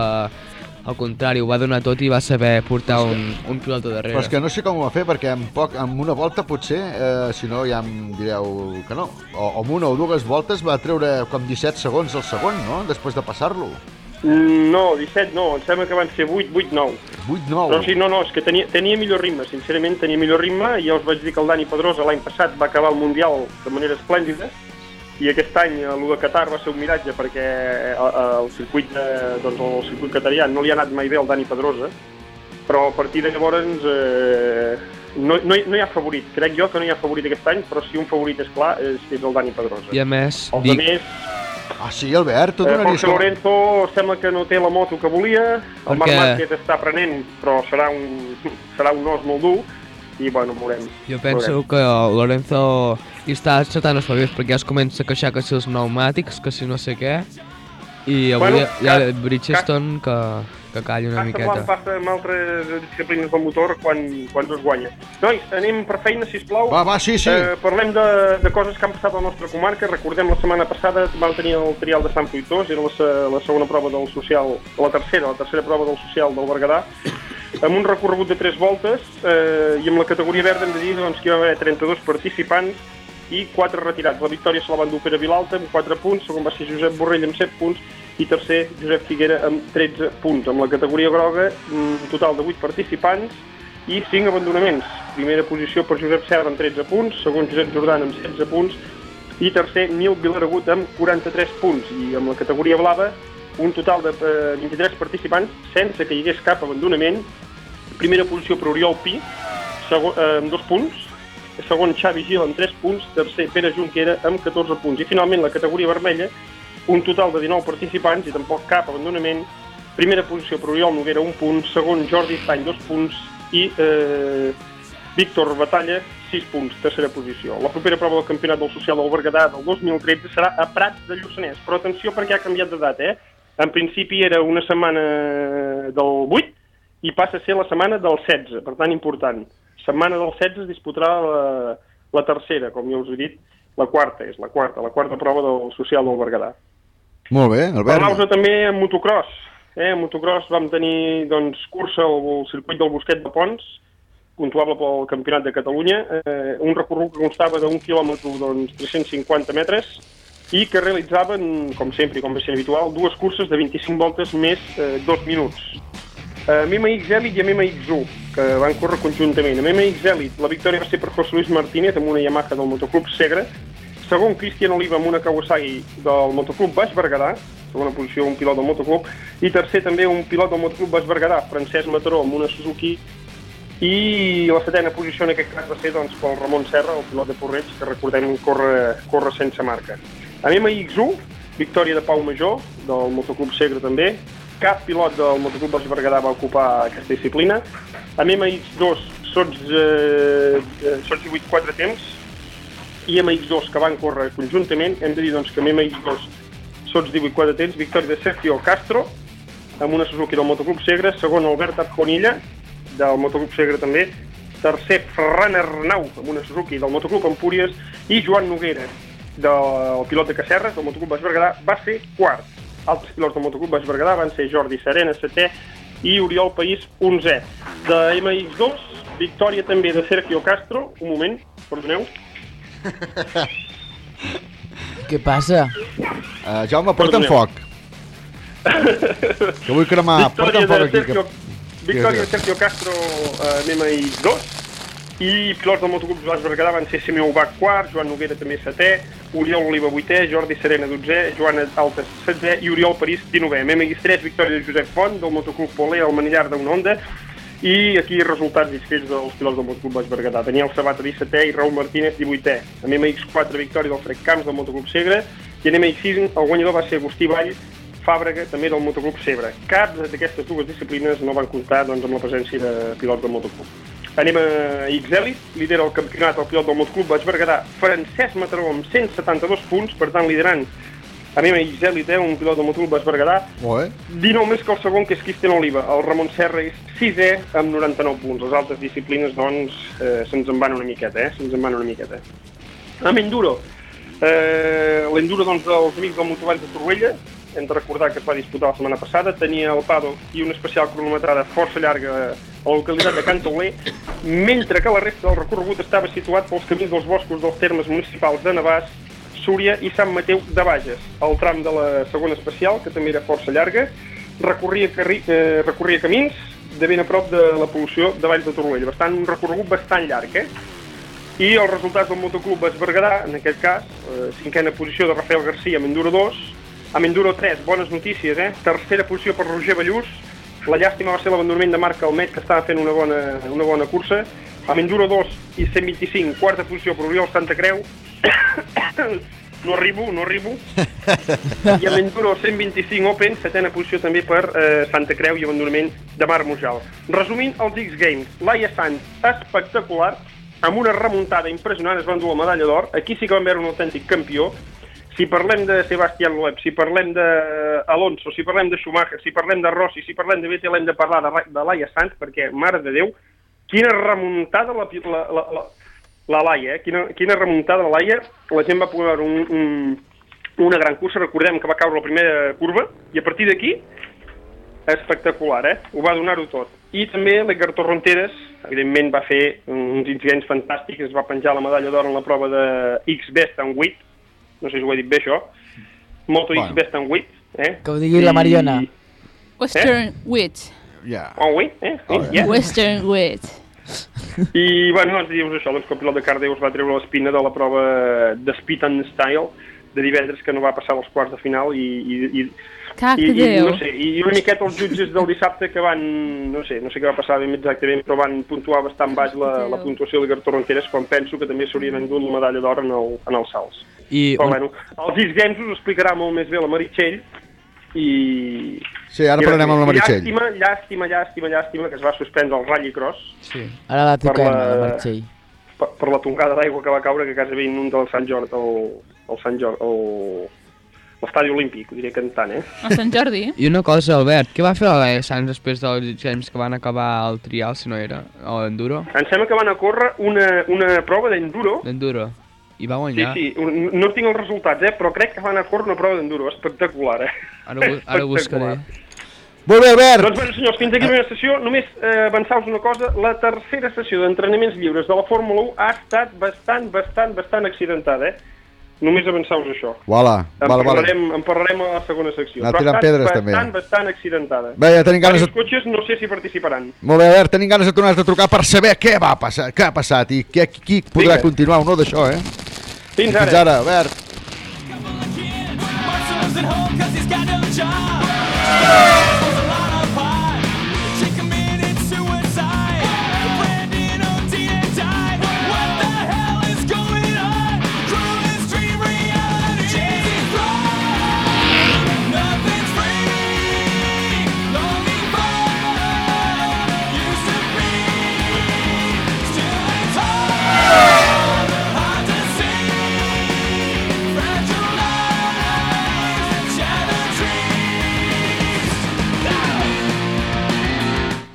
al contrari, ho va donar tot i va saber portar un, un pilot darrere. Però és que no sé com ho va fer, perquè en, poc, en una volta potser, eh, si no ja em direu que no, o, o amb una o dues voltes va treure com 17 segons el segon, no?, després de passar-lo. Mm, No, 17 no, em sembla que van ser 8, 8, 9. 8, 9? No, sí, no, no, és que tenia, tenia millor ritme, sincerament tenia millor ritme, i ja us vaig dir que el Dani Pedrosa l'any passat va acabar el Mundial de manera esplèndida, i aquest any eh, el de Qatar va ser un miratge perquè eh, el circuit, de, doncs, el circuit qatarià no li ha anat mai bé al Dani Pedrosa, però a partir de llavors eh, no, no, hi- no hi ha favorit. Crec jo que no hi ha favorit aquest any, però si un favorit és clar és, és el Dani Pedrosa. I a més, Els dic, altres, Ah, sí, Albert, tu eh, donaries... Jorge Lorenzo sembla que no té la moto que volia, el Marc Perquè- Márquez està aprenent, però serà un, serà un os molt dur, i bueno, veurem. jo penso que el Lorenzo hi està encetant els favors perquè ja es comença a queixar que si els pneumàtics, que si no sé què, i avui Bueno, hi ha cas- Bridgestone que, que calli una Passa quan miqueta. passa amb altres disciplines del motor quan, quan no es guanya. Nois, anem per feina, sisplau. Va, va, sí, sí. Eh, parlem de, de coses que han passat a la nostra comarca. Recordem, la setmana passada vam tenir el trial de Sant Fruitós, era la, la segona prova del social, la tercera, la tercera prova del social del Berguedà, amb un recorregut de tres voltes, eh, i amb la categoria verda hem de dir doncs, que hi va haver 32 participants i 4 retirats. La victòria se la va endur Pere Vilalta amb 4 punts, segon va ser Josep Borrell amb 7 punts i tercer Josep Figuera amb 13 punts. Amb la categoria groga, un total de 8 participants i 5 abandonaments. Primera posició per Josep Serra amb 13 punts, segon Josep Jordan amb 16 punts i tercer Nil Vilaragut amb 43 punts. I amb la categoria blava, un total de eh, 23 participants sense que hi hagués cap abandonament. Primera posició per Oriol Pi, segon, eh, amb 2 punts, segon Xavi Gil amb 3 punts, tercer Pere Junquera amb 14 punts. I finalment la categoria vermella, un total de 19 participants i tampoc cap abandonament. Primera posició per Oriol Noguera, un punt, segon Jordi Estany, dos punts i eh, Víctor Batalla, 6 punts, tercera posició. La propera prova del Campionat del Social del Berguedà del 2013 serà a Prats de Lluçanès, però atenció perquè ha canviat de data, eh? En principi era una setmana del 8 i passa a ser la setmana del 16, per tant important. Setmana del 16 es disputarà la, la tercera, com ja us he dit, la quarta, és la quarta, la quarta prova del Social del Berguedà. Molt bé, Albert. Parlar-vos també en motocross. Eh, en motocross vam tenir doncs, cursa al circuit del Bosquet de Pons, puntuable pel Campionat de Catalunya, eh, un recorregut que constava d'un quilòmetre doncs, 350 metres i que realitzaven, com sempre i com va ser habitual, dues curses de 25 voltes més eh, dos minuts. A MMX Elite i a MMX1, que van córrer conjuntament. A MMX Elite la victòria va ser per José Luis Martínez amb una Yamaha del Motoclub Segre, segon Cristian Oliva amb una Kawasaki del Motoclub Baix Berguedà, segona posició un pilot del Motoclub, i tercer també un pilot del Motoclub Baix Berguedà, Francesc Mataró amb una Suzuki, i la setena posició en aquest cas va ser doncs, pel Ramon Serra, el pilot de Porreig, que recordem corre, corre sense marca. A MMX1, victòria de Pau Major, del Motoclub Segre també, cap pilot del Motoclub Baix Berguedà va ocupar aquesta disciplina. A MMX2, sots, eh, sots 18 4 temps, i MX2 que van córrer conjuntament, hem de dir doncs, que MX2 sots 18 4 temps, victòria de Sergio Castro, amb una Suzuki del Motoclub Segre, segon Albert Arconilla, del Motoclub Segre també, tercer Ferran Arnau, amb una Suzuki del Motoclub Empúries, i Joan Noguera, del pilot de Cacerres, del Motoclub Baix Berguedà, va ser quart. Altres pilots del Motoclub Baix Berguedà van ser Jordi Serena, setè, i Oriol País, 11è. De MX2, victòria també de Sergio Castro, un moment, perdoneu, Què passa? Uh, Jaume, porta'm Perdoneu. foc. Que vull cremar. Porta'm foc de aquí. Sergio, Que... victòria de Sergio Castro a MMX2 i pilots del motoclub Baix Berguedà van ser Simeó Bach quart, Joan Noguera també setè, Oriol Oliva vuitè, Jordi Serena dotzè, Joan Altes setzè i Oriol París dinovè. MMX3, victòria de Josep Font del motoclub Polé al manillar d'una onda i aquí resultats inscrits dels pilots del motoclub Baix Berguedà. Daniel Sabata 17è i Raúl Martínez 18è. A MMX4 victòria del Frec Camps del motoclub Segre i en MX6 el guanyador va ser Agustí Vall Fàbrega, també del motoclub Segre. Cap d'aquestes dues disciplines no van comptar doncs, amb la presència de pilots del motoclub. Anem a X-Elite, lidera el campionat el pilot del motoclub Baix Berguedà, Francesc Mataró amb 172 punts, per tant liderant a mi X-Elite, eh, un pilot del motoclub Baix Berguedà, Molt bé. 19 més que el segon, que és Cristian Oliva. El Ramon Serra és 6è amb 99 punts. Les altres disciplines, doncs, eh, se'ns en van una miqueta, eh? Se'ns en van una miqueta. Amb Enduro. Eh, L'Enduro, doncs, dels amics del Motovall de Torroella, hem de recordar que es va disputar la setmana passada, tenia el Pado i una especial cronometrada força llarga a la localitat de Cantauler, mentre que la resta del recorregut estava situat pels camins dels boscos dels termes municipals de Navàs, Súria i Sant Mateu de Bages. El tram de la segona especial, que també era força llarga, recorria, carri, eh, recorria camins de ben a prop de la pol·lució de Valls de Torroella. Bastant, un recorregut bastant llarg, eh? I els resultats del motoclub Baix Berguedà, en aquest cas, eh, cinquena posició de Rafael Garcia amb Enduro 2, amb Enduro 3, bones notícies, eh? Tercera posició per Roger Ballús, la llàstima va ser l'abandonament de Marc Calmet, que estava fent una bona, una bona cursa, amb Enduro 2 i 125, quarta posició per Oriol Santa Creu, no arribo, no arribo, i amb Enduro 125 Open, setena posició també per eh, Santa Creu i abandonament de Marc Mujal. Resumint, els X-Games, Laia Sanz, espectacular, amb una remuntada impressionant, es van dur la medalla d'or, aquí sí que vam veure un autèntic campió, si parlem de Sebastián Loeb, si parlem d'Alonso, si parlem de Schumacher, si parlem de Rossi, si parlem de Vettel, hem de parlar de, de Laia Sanz, perquè, mare de Déu, quina remuntada la, la, la, la, la Laia, eh? quina, quina remuntada la Laia, la gent va poder veure un, un, una gran cursa, recordem que va caure la primera curva, i a partir d'aquí, espectacular, eh? Ho va donar-ho tot. I també l'Edgar Torronteres, evidentment va fer uns incidents fantàstics, es va penjar la medalla d'or en la prova de X-Best en 8, no sé si ho he dit bé això, Moto Bueno. X-Best en 8, eh? Que ho digui la Mariona. Western Witch. Ja. En 8, eh? Sí, ja. Western Witch. I, bueno, doncs dius això, doncs que el pilot de Cardeus va treure l'espina de la prova de Speed and Style de divendres que no va passar als quarts de final i, i, i, Cac i, i, no sé, i una miqueta els jutges del dissabte que van, no sé, no sé què va passar ben exactament, però van puntuar bastant baix la, la puntuació de Gartor Ronqueres quan penso que també s'haurien endut la medalla d'or en, el, en els salts. I Però un- bueno, els Games us explicarà molt més bé la Meritxell i... Sí, ara parlarem amb la Meritxell. Llàstima, llàstima, llàstima, llàstima que es va suspendre el Rallycross Sí. Ara la toquem, la- la Martxell. Per, per la tongada d'aigua que va caure que a casa veia inunda el Sant Jordi, el, el Sant Jordi, el, l'estadi olímpic, ho diré cantant, eh? A Sant Jordi. I una cosa, Albert, què va fer la Laia Sanz després dels temps que van acabar el trial, si no era, o l'enduro? Em sembla que van a córrer una, una prova d'enduro. L'enduro. I va Sí, guanyar. sí, un- no tinc els resultats, eh? però crec que van a córrer una prova d'enduro, espectacular, eh? Ara, ara buscaré. Molt bé, Albert. Doncs bé, senyors, fins aquí la primera sessió. Només eh, avançar-vos una cosa. La tercera sessió d'entrenaments lliures de la Fórmula 1 ha estat bastant, bastant, bastant accidentada, eh? Només avançar-vos això. Voilà, En, vale, vale. parlarem, en parlarem a la segona secció. Anar tirant pedres, bastant, també. bastant accidentada. Bé, ja tenim ganes de- Els cotxes no sé si participaran. Molt bé, Albert, tenim ganes de tornar a trucar per saber què va passar, què ha passat i què, qui podrà Vinga. continuar o no d'això, eh? Fins Fins ara. ara, Albert.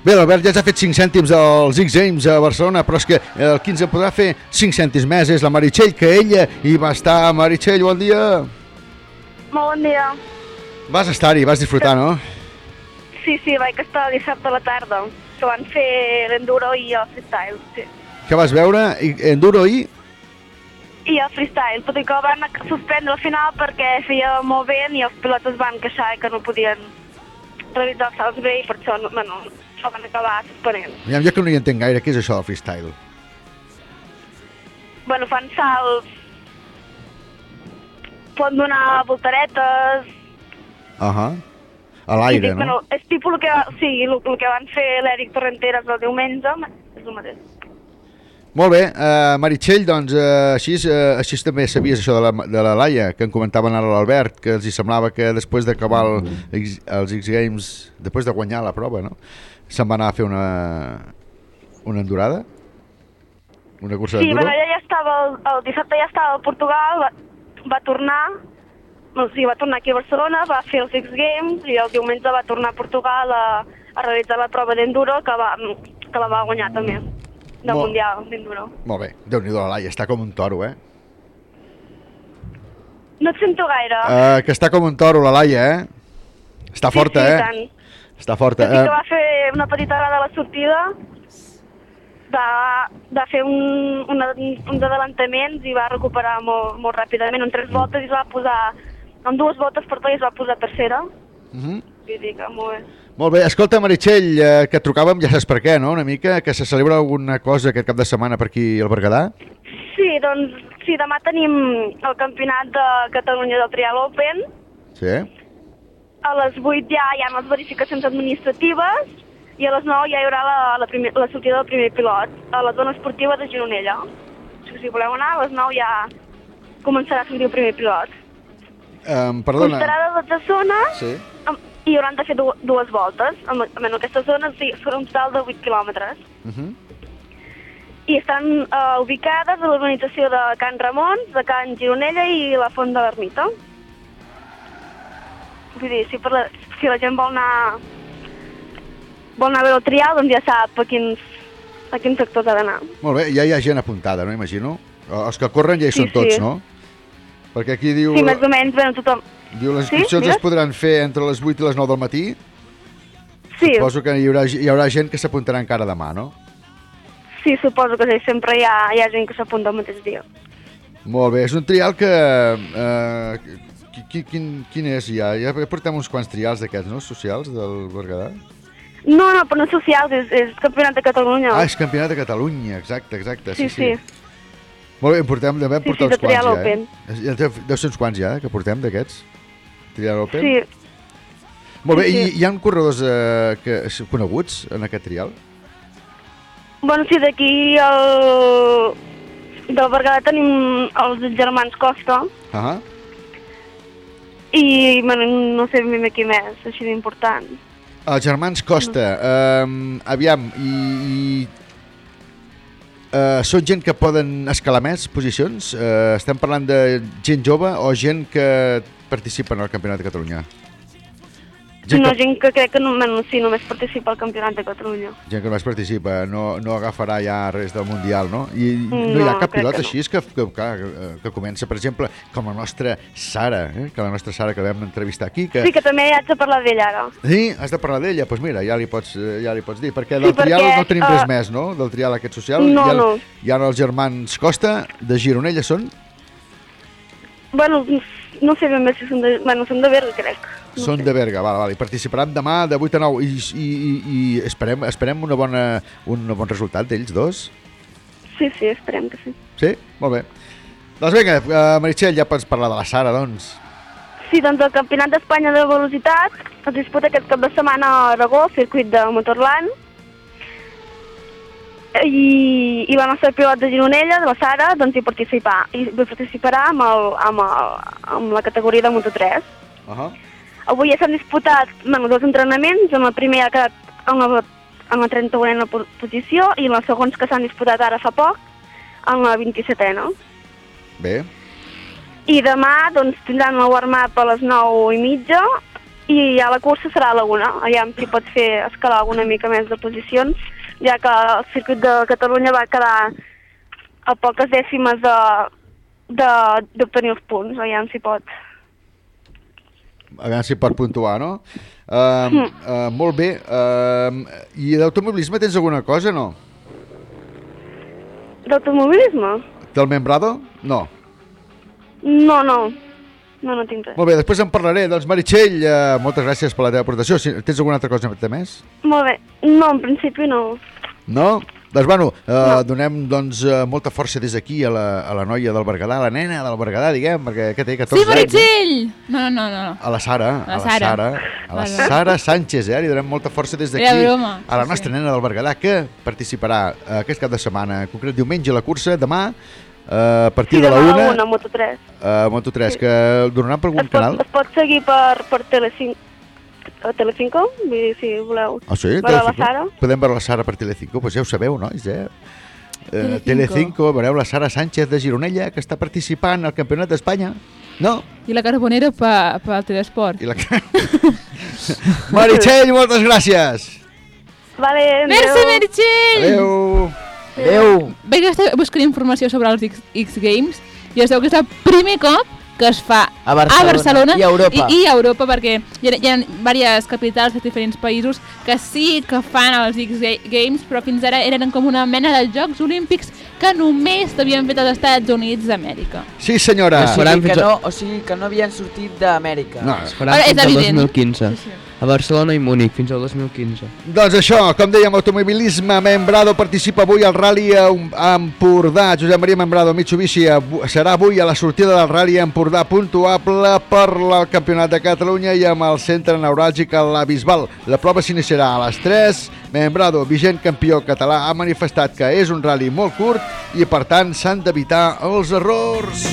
Bé, l'Albert ja ens ha fet 5 cèntims als X-Games a Barcelona, però és que el 15 podrà fer 5 cèntims més, és la Meritxell, que ella hi va estar. Meritxell, bon dia. Molt bon dia. Vas estar-hi, vas disfrutar, no? Sí, sí, vaig estar dissabte a la tarda, que van fer l'enduro i el freestyle, sí. Què vas veure? Enduro i... I el freestyle, tot i que el van suspendre al final perquè feia molt vent i els pilots es van queixar que no podien realitzar els salts bé i per això, no, bueno, el van acabar suspenent. Aviam, jo que no hi entenc gaire, què és això del freestyle? Bueno, fan salts, poden donar voltaretes... Uh -huh. A l'aire, dic, no? Bueno, és tipus el que, sí, el, el que van fer l'Eric Torrenteres el diumenge, és el mateix. Molt bé, uh, Meritxell, doncs uh, així, uh, així també sabies això de la, de la Laia, que en comentaven ara l'Albert, que els hi semblava que després d'acabar el, X- els X-Games, després de guanyar la prova, no? se'n va anar a fer una, una endurada? Una cursa Sí, d'enduro? bueno, ella ja estava, el, el dissabte ja estava a Portugal, va, va tornar, no, sí, va tornar aquí a Barcelona, va fer els X Games i el diumenge va tornar a Portugal a, a realitzar la prova d'enduro que, va, que la va guanyar també, del Molt- Mundial d'enduro. Molt bé, Déu-n'hi-do la Laia, està com un toro, eh? No et sento gaire. Uh, que està com un toro la Laia, eh? Està forta, sí, eh? Tant. Està forta. Tot i que va fer una petita errada a la sortida, va, va fer un, una, uns adelantaments i va recuperar molt, molt ràpidament. En tres voltes i es va posar, en dues voltes per tot i es va posar tercera. uh -huh. Vull dir que molt bé. Molt bé, escolta Meritxell, eh, que trucàvem, ja saps per què, no? Una mica, que se celebra alguna cosa aquest cap de setmana per aquí al Berguedà? Sí, doncs sí, demà tenim el campionat de Catalunya del Trial Open. Sí? A les 8 ja hi ha les verificacions administratives i a les 9 ja hi haurà la, la, primer, la sortida del primer pilot a la zona esportiva de Gironella. Si voleu anar, a les 9 ja començarà a sortir el primer pilot. Um, perdona. Constarà de 12 zones Sí. I hauran de fer du dues voltes. En, en aquesta zona serà un total de 8 quilòmetres. Uh -huh. I estan uh, ubicades a l'organització de Can Ramons, de Can Gironella i la Font de l'Ermita. Vull dir, si, per la, si la gent vol anar, vol anar a veure el trial, doncs ja sap a quins, a quins sectors ha d'anar. Molt bé, ja hi ha gent apuntada, no? Imagino. Els que corren ja hi Sí, són tots, sí. no? Perquè aquí diu... Sí, més o menys, bueno, tothom... Diu les Sí, inscripcions digues? es podran fer entre les 8 i les 9 del matí. Sí, Suposo que hi haurà, hi haurà gent que s'apuntarà encara demà, no? sí, suposo que sí, sempre hi ha, hi ha gent que s'apunta el mateix dia. Molt bé, és un trial que... Eh, qui- qui, quin, quin és ja? Ja portem uns quants trials d'aquests, no? Socials del Berguedà? No, no, però no és social, és, és campionat de Catalunya. Ah, és campionat de Catalunya, exacte, exacte. Sí, Sí, sí. sí. Molt bé, portem, devem Sí, portar sí, de uns quants trial ja, open. eh? Deu ser uns quants ja, eh, que portem d'aquests. Trial open. Sí, Molt bé, sí, i sí. hi ha corredors eh, que, coneguts en aquest trial? Bueno, sí, d'aquí el... del Berguedà tenim els germans Costa Ah i, bueno, no sé ben qui més, així d'important. Els germans Costa, eh, aviam, i, i eh, són gent que poden escalar més posicions? Eh, estem parlant de gent jove o gent que participa en el Campionat de Catalunya? Gent no, que- gent que crec que no, bueno, sí, només participa al Campionat de Catalunya. Gent que només participa, no, no agafarà ja res del Mundial, no? I no, No, hi ha cap pilot que no. així que, que, que, que comença, per exemple, com la nostra Sara, eh? que la nostra Sara que vam entrevistar aquí, que... Sí, que també haig de parlar d'ella ara. Sí, has de parlar d'ella? Doncs pues mira, ja li pots, eh, ja li pots dir, perquè Sí, del trial perquè, no tenim res eh, més, no? Del trial aquest social. No, hi ha, no. Hi ha els germans Costa, de Gironella són? Bueno, no sé ben bé si són de... Bueno, són de Berga, crec. No són sé. de Berga, val, val. I participaran demà de 8 a 9 i, i, i, esperem, esperem una bona, un bon resultat d'ells dos. Sí, sí, esperem que sí. Sí? Molt bé. Doncs vinga, uh, Meritxell, ja pots parlar de la Sara, doncs. Sí, doncs el Campionat d'Espanya de Velocitat es disputa aquest cap de setmana a Aragó, circuit de Motorland. I, i la nostra pilot de Gironella, de la Sara, doncs hi, participar, hi participarà amb, el, amb, el, amb la categoria de Moto3. Uh -huh. Avui ja s'han disputat bueno, dos entrenaments, en el primer ha quedat en la, en la 31a po- posició i en els segons que s'han disputat ara fa poc, en la 27a. Bé. I demà doncs, tindran el warm-up a les 9 i mitja i ja la cursa serà a la 1. Aviam si pot fer escalar alguna mica més de posicions, ja que el circuit de Catalunya va quedar a poques dècimes d'obtenir els punts. Aviam si pot. A veure si pot puntuar, no? Uh, uh, molt bé. Uh, I d'automobilisme tens alguna cosa, no? D'automobilisme? Del membrado? No. No, no. No, no tinc res. Molt bé, després en parlaré. Doncs Meritxell, uh, moltes gràcies per la teva aportació. Si, tens alguna altra cosa més? Molt bé. No, en principi no. No? Doncs bueno, uh, no. donem doncs, uh, molta força des d'aquí a, la, a la noia del Berguedà, a la nena del Berguedà, diguem, perquè que té 14 Sí, anys. Meritxell! No, no, no. no. A la Sara, A la a la Sara. Sara, a la Vale. Sara Sánchez, eh? li donem molta força des d'aquí a la sí, nostra nena del Berguedà, que participarà eh, aquest cap de setmana, en concret diumenge a la cursa, demà, eh, a partir Sí, de la demà a 1, la 1, Moto3. a Moto3, que el donaran per algun Es pot, canal? es pot seguir per, per Tele5, a Tele5, vull dir, si voleu. Ah, sí? Veure la Telecinco? Sara. Podem veure la Sara per Telecinco, doncs ja ho sabeu, nois, eh? Eh, Telecinco. Telecinco, veureu la Sara Sánchez de Gironella, que està participant al Campionat d'Espanya. No? I la carbonera per pa, Telesport. I la... Meritxell, moltes gràcies! Vale, Merci, Meritxell! Adéu! Adéu! Vaig estar buscant informació sobre els X, X Games i es veu que és el primer cop que es fa A Barcelona Barcelona i a Europa. i, i a Europa perquè hi ha, hi ha diverses capitals de diferents països que sí que fan els X Ga- Games però fins ara eren com una mena de Jocs Olímpics que només s'havien fet als Estats Units d'Amèrica. Sí, senyora. O sigui, que no, o sigui que no havien sortit d'Amèrica. No, Es faran Ara, és fins al evident. 2015. A Barcelona i Múnich, fins al 2015. Doncs això, com dèiem, automobilisme, Membrado participa avui al Rally a Empordà. Josep Maria Membrado, Mitsubishi, serà avui a la sortida del Rally a Empordà, puntuable per el Campionat de Catalunya i amb el centre neuràlgic a la Bisbal. La prova s'iniciarà a les 3. Membrado, vigent campió català, ha manifestat que és un rally molt curt i, per tant, s'han d'evitar els errors.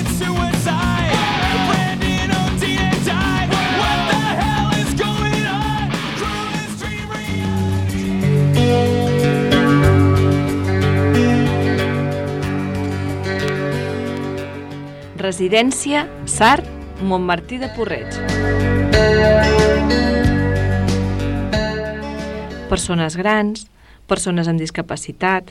Residència Sart, Montmartí de Porreig. Persones grans, persones amb discapacitat.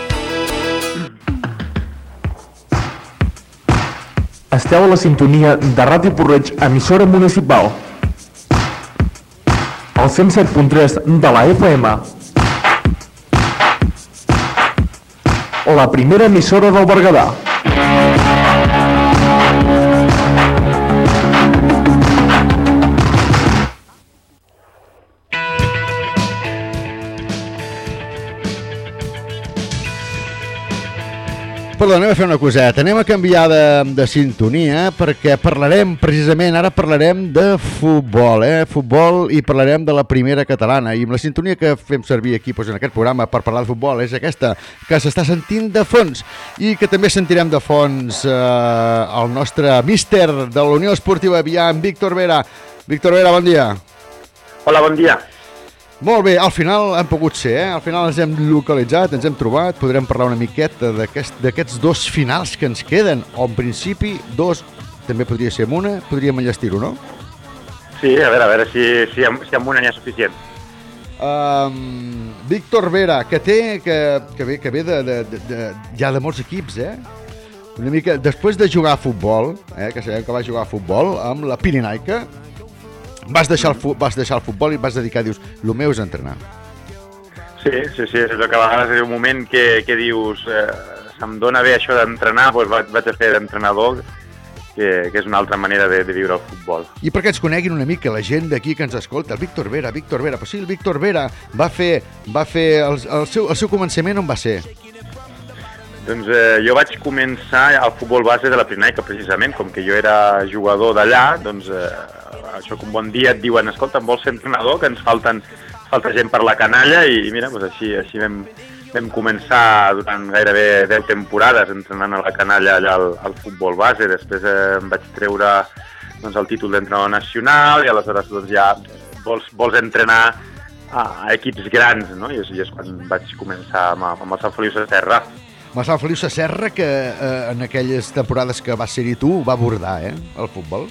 Esteu a la sintonia de Ràdio Porreig, emissora municipal. El 107.3 de la FM. La primera emissora del Berguedà. Perdó, anem a fer una coseta. Anem a canviar de, de sintonia perquè parlarem, precisament, ara parlarem de futbol, eh? Futbol i parlarem de la primera catalana. I amb la sintonia que fem servir aquí doncs, en aquest programa per parlar de futbol és aquesta, que s'està sentint de fons i que també sentirem de fons eh, el nostre míster de la Unió Esportiva Avià, en Víctor Vera. Víctor Vera, bon dia. Hola, bon dia. Molt bé, al final han pogut ser, eh? Al final ens hem localitzat, ens hem trobat, podrem parlar una miqueta d'aquests aquest, dos finals que ens queden, o en principi dos, també podria ser amb una, podríem enllestir-ho, no? Sí, a veure, a veure si, si, amb, si amb una n'hi ha suficient. Um, Víctor Vera, que té, que, que ve, que ve de, de, de, de, ja de molts equips, eh? Una mica, després de jugar a futbol, eh, que sabem que va jugar a futbol, amb la Pirinaica, vas deixar, el, vas deixar el futbol i vas dedicar, dius, el meu és entrenar. Sí, sí, sí, és que a vegades és un moment que, que dius eh, se'm dona bé això d'entrenar, doncs vaig, vaig a fer d'entrenador, que, que és una altra manera de, de viure el futbol. I perquè ens coneguin una mica la gent d'aquí que ens escolta, el Víctor Vera, Víctor Vera, però sí, el Víctor Vera va fer, va fer el, el, seu, el seu començament on va ser? Doncs eh, jo vaig començar al futbol base de la Pirinaica, precisament, com que jo era jugador d'allà, doncs eh, això que un bon dia et diuen, escolta, em vols ser entrenador, que ens falten, falta gent per la canalla, i, mira, doncs així, així vam, vam començar durant gairebé 10 temporades entrenant a la canalla allà al, al futbol base, després eh, em vaig treure doncs, el títol d'entrenador nacional, i aleshores doncs, ja vols, vols entrenar a, equips grans, no? I és, i és quan vaig començar amb, amb el Sant Feliu de Sant Feliu Serra, que eh, en aquelles temporades que va ser-hi tu, va abordar, eh, el futbol.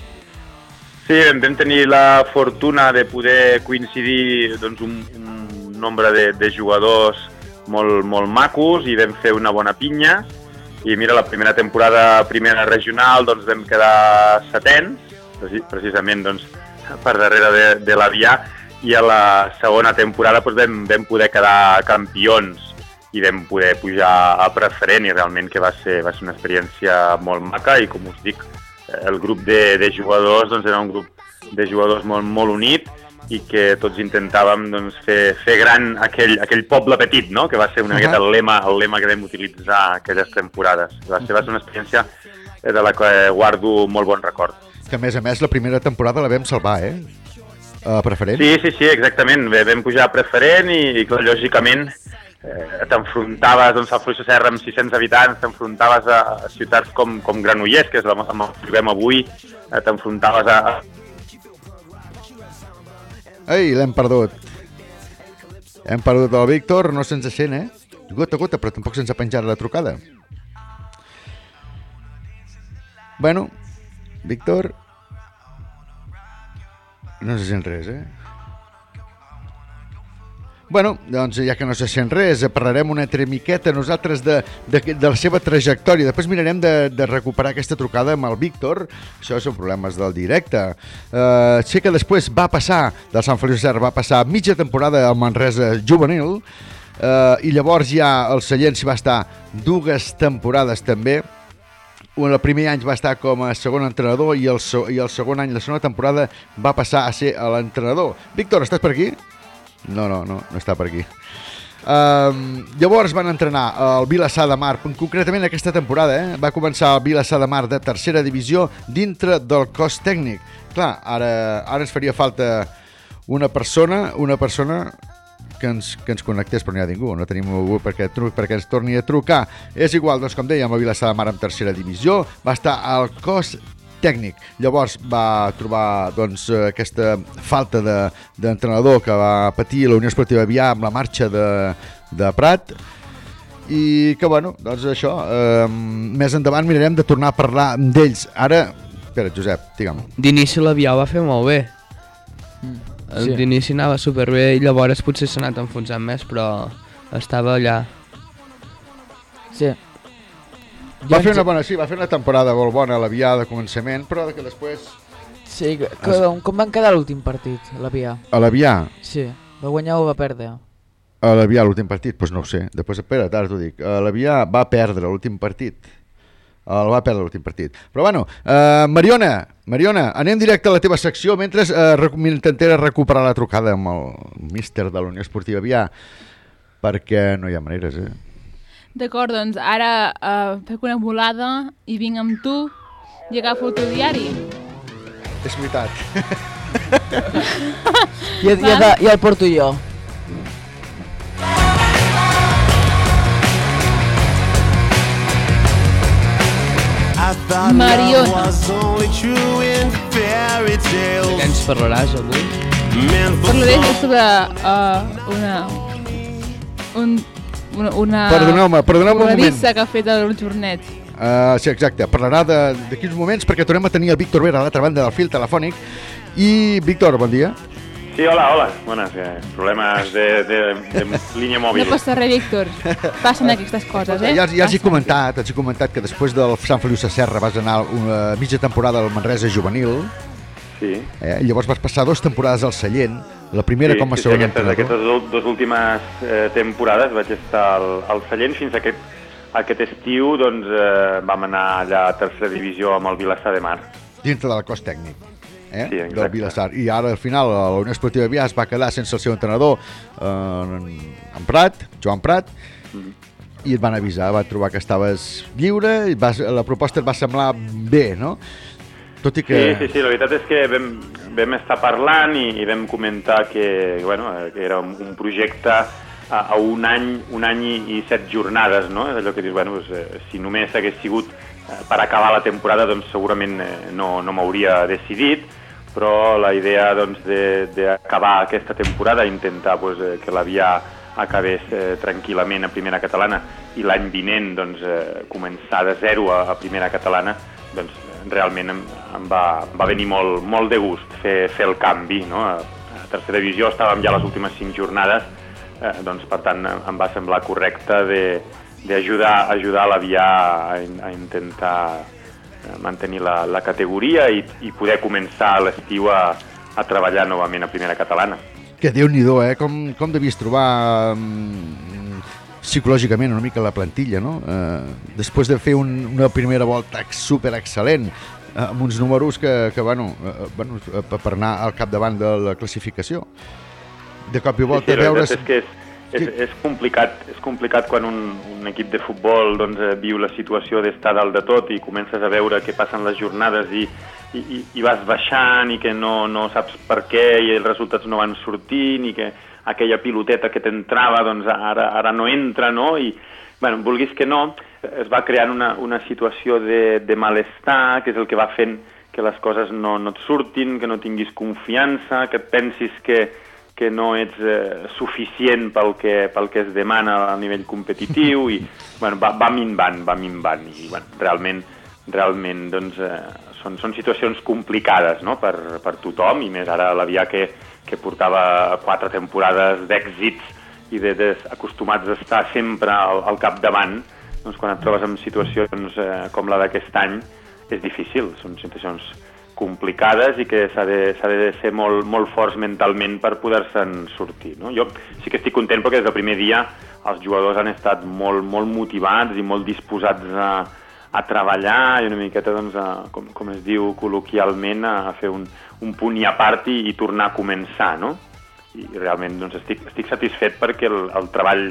Sí, vam tenir la fortuna de poder coincidir doncs, un, un nombre de, de jugadors molt, molt macos i vam fer una bona pinya. I mira, la primera temporada, primera regional, doncs vam quedar setens, precisament doncs, per darrere de, de l'Avià, i a la segona temporada doncs, vam, vam poder quedar campions i vam poder pujar a preferent i realment que va ser, va ser una experiència molt maca i com us dic, el grup de, de jugadors doncs, era un grup de jugadors molt, molt unit i que tots intentàvem doncs, fer, fer gran aquell, aquell poble petit, no? que va ser una uh -huh. el lema, el lema que vam utilitzar aquelles temporades. Va ser, va ser una experiència de la que guardo molt bon record. Que a més a més la primera temporada la vam salvar, eh? A preferent. Sí, sí, sí, exactament. Vam pujar a preferent i, i clar, lògicament, eh, t'enfrontaves doncs, a Fluixa Serra amb 600 habitants, t'enfrontaves a, ciutats com, com Granollers, que és la, que trobem avui, eh, t'enfrontaves a... Ei, l'hem perdut. Hem perdut el Víctor, no se'ns sent, eh? Gota, gota, però tampoc se'ns ha penjat la trucada. Bueno, Víctor... No se sent res, eh? Bueno, doncs ja que no se sent res, parlarem una altra miqueta nosaltres de, de, de la seva trajectòria. Després mirarem de, de recuperar aquesta trucada amb el Víctor. Això són problemes del directe. Uh, sé que després va passar, del Sant Feliu Serra, va passar mitja temporada al Manresa juvenil uh, i llavors ja el Sallent s'hi va estar dues temporades també. El primer any va estar com a segon entrenador i el, i el segon any, la segona temporada, va passar a ser l'entrenador. Víctor, estàs per aquí? No, no, no, no està per aquí. Um, llavors van entrenar el Vilassar de Mar, concretament aquesta temporada, eh? va començar el Vilassar de Mar de tercera divisió dintre del cos tècnic. Clar, ara, ara ens faria falta una persona, una persona que ens, que ens connectés, però no hi ha ningú, no tenim algú perquè, perquè ens torni a trucar. És igual, doncs, com dèiem, el Vilassar de Mar en tercera divisió, va estar al cos tècnic. Llavors va trobar doncs, aquesta falta d'entrenador de, que va patir la Unió Esportiva Avià amb la marxa de, de Prat i que, bueno, doncs això, eh, més endavant mirarem de tornar a parlar d'ells. Ara, espera, Josep, digue'm. D'inici l'Avià va fer molt bé. Mm. Sí. D'inici anava superbé i llavors potser s'ha anat enfonsant més, però estava allà. Sí, va fer una bona, sí, va fer una temporada molt bona a l'Avià de començament, però que després... Sí, que, que, es... com van quedar l'últim partit, l'Avià? A l'Avià? Sí, va guanyar o va perdre? A l'Avià l'últim partit, doncs pues no ho sé. Després, espera, ara t'ho dic. A l'Avià va perdre l'últim partit. El va perdre l'últim partit. Però bueno, uh, Mariona, Mariona, anem directe a la teva secció mentre uh, intentaré recuperar la trucada amb el míster de la Unió Esportiva Avià, perquè no hi ha maneres, eh? D'acord, doncs ara uh, fec una volada i vinc amb tu i agafo el teu diari. És veritat. I, i, de, I el porto jo. Mariona. De què ens parlaràs avui? Parlaré sobre uh, una... Un, una, una Perdoneu-me, perdoneu-me un moment. que ha fet el Jornet. Uh, sí, exacte. Parlarà de- d'aquí uns moments perquè tornem a tenir el Víctor Vera a l'altra banda del fil telefònic. I, Víctor, bon dia. Sí, hola, hola. Buenas, eh, problemes de, de, de línia mòbil. No passa res, Víctor. Passen aquestes coses, eh? Ja, ja els he comentat, els he comentat que després del Sant Feliu Sasserra vas anar una mitja temporada al Manresa Juvenil. Sí. Eh? Llavors vas passar dues temporades al Sallent, la primera sí, com a sí, segon sí, aquestes, entrenador. aquestes dues, últimes eh, temporades vaig estar al, al Sallent fins a aquest, aquest estiu doncs, eh, vam anar allà a tercera divisió amb el Vilassar de Mar. dintre del cos tècnic eh? Sí, del Vilassar. I ara, al final, la Unió Esportiva Vià es va quedar sense el seu entrenador eh, en, Prat, Joan Prat, i et van avisar, va trobar que estaves lliure, i vas, la proposta et va semblar bé, no? Tot i que... Sí, sí, sí, la veritat és que vam, vam estar parlant i, i vam comentar que, bueno, que era un, projecte a, a un any, un any i, i set jornades, no? És allò que dius, bueno, doncs, eh, si només hagués sigut eh, per acabar la temporada, doncs segurament eh, no, no m'hauria decidit, però la idea doncs, aquesta temporada, intentar doncs, eh, que la via acabés eh, tranquil·lament a primera catalana i l'any vinent doncs, eh, començar de zero a, a primera catalana, doncs realment em, em, va, em va venir molt, molt de gust fer, fer el canvi. No? A, tercera divisió estàvem ja les últimes cinc jornades, eh, doncs per tant em, va semblar correcte d'ajudar ajudar la Vià a, a intentar eh, mantenir la, la categoria i, i poder començar l'estiu a, a treballar novament a primera catalana. Que déu-n'hi-do, eh? Com, com devies trobar mm, psicològicament una mica la plantilla, no? Eh, després de fer un, una primera volta super excel·lent, eh, amb uns números que, que bueno, eh, bueno, eh, per anar al capdavant de la classificació. De cop i volta sí, sí, veure's... és que és, és, és, complicat, és complicat quan un, un equip de futbol doncs, eh, viu la situació d'estar dalt de tot i comences a veure què passen les jornades i, i, i vas baixant i que no, no saps per què i els resultats no van sortint i que aquella piloteta que t'entrava doncs ara, ara no entra, no? I, bueno, vulguis que no, es va creant una, una situació de, de malestar, que és el que va fent que les coses no, no et surtin, que no tinguis confiança, que et pensis que, que no ets eh, suficient pel que, pel que es demana a nivell competitiu i bueno, va, va minvant, va minvant i bueno, realment, realment doncs, eh, són, són situacions complicades no? per, per tothom i més ara la via que, que portava quatre temporades d'èxits i de, de, acostumats a estar sempre al, al capdavant, doncs quan et trobes en situacions eh, com la d'aquest any és difícil, són situacions complicades i que s'ha de, de ser molt, molt forts mentalment per poder-se'n sortir. No? Jo sí que estic content perquè des del primer dia els jugadors han estat molt, molt motivats i molt disposats a, a treballar i una miqueta, doncs, a, com, com es diu col·loquialment, a fer un, un punt i a part i, i tornar a començar, no? I realment doncs, estic, estic satisfet perquè el, el treball,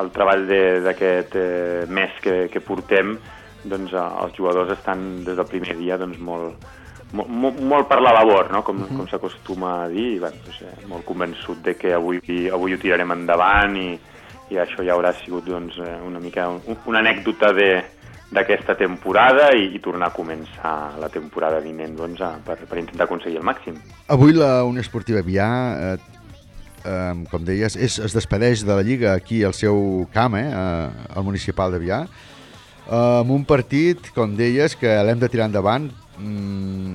el treball d'aquest eh, mes que, que portem, doncs, els jugadors estan des del primer dia doncs, molt, molt, molt, per la labor, no? com, uh -huh. com s'acostuma a dir, i bueno, doncs, eh, molt convençut de que avui, avui ho tirarem endavant i, i això ja haurà sigut doncs, eh, una mica un, una anècdota de, d'aquesta temporada i, i tornar a començar la temporada vinent doncs, a, per, per intentar aconseguir el màxim. Avui la Unió Esportiva Vià, eh, eh, com deies, és, es despedeix de la Lliga aquí al seu camp, eh, eh, al municipal de Vià, eh, amb un partit, com deies, que l'hem de tirar endavant mm,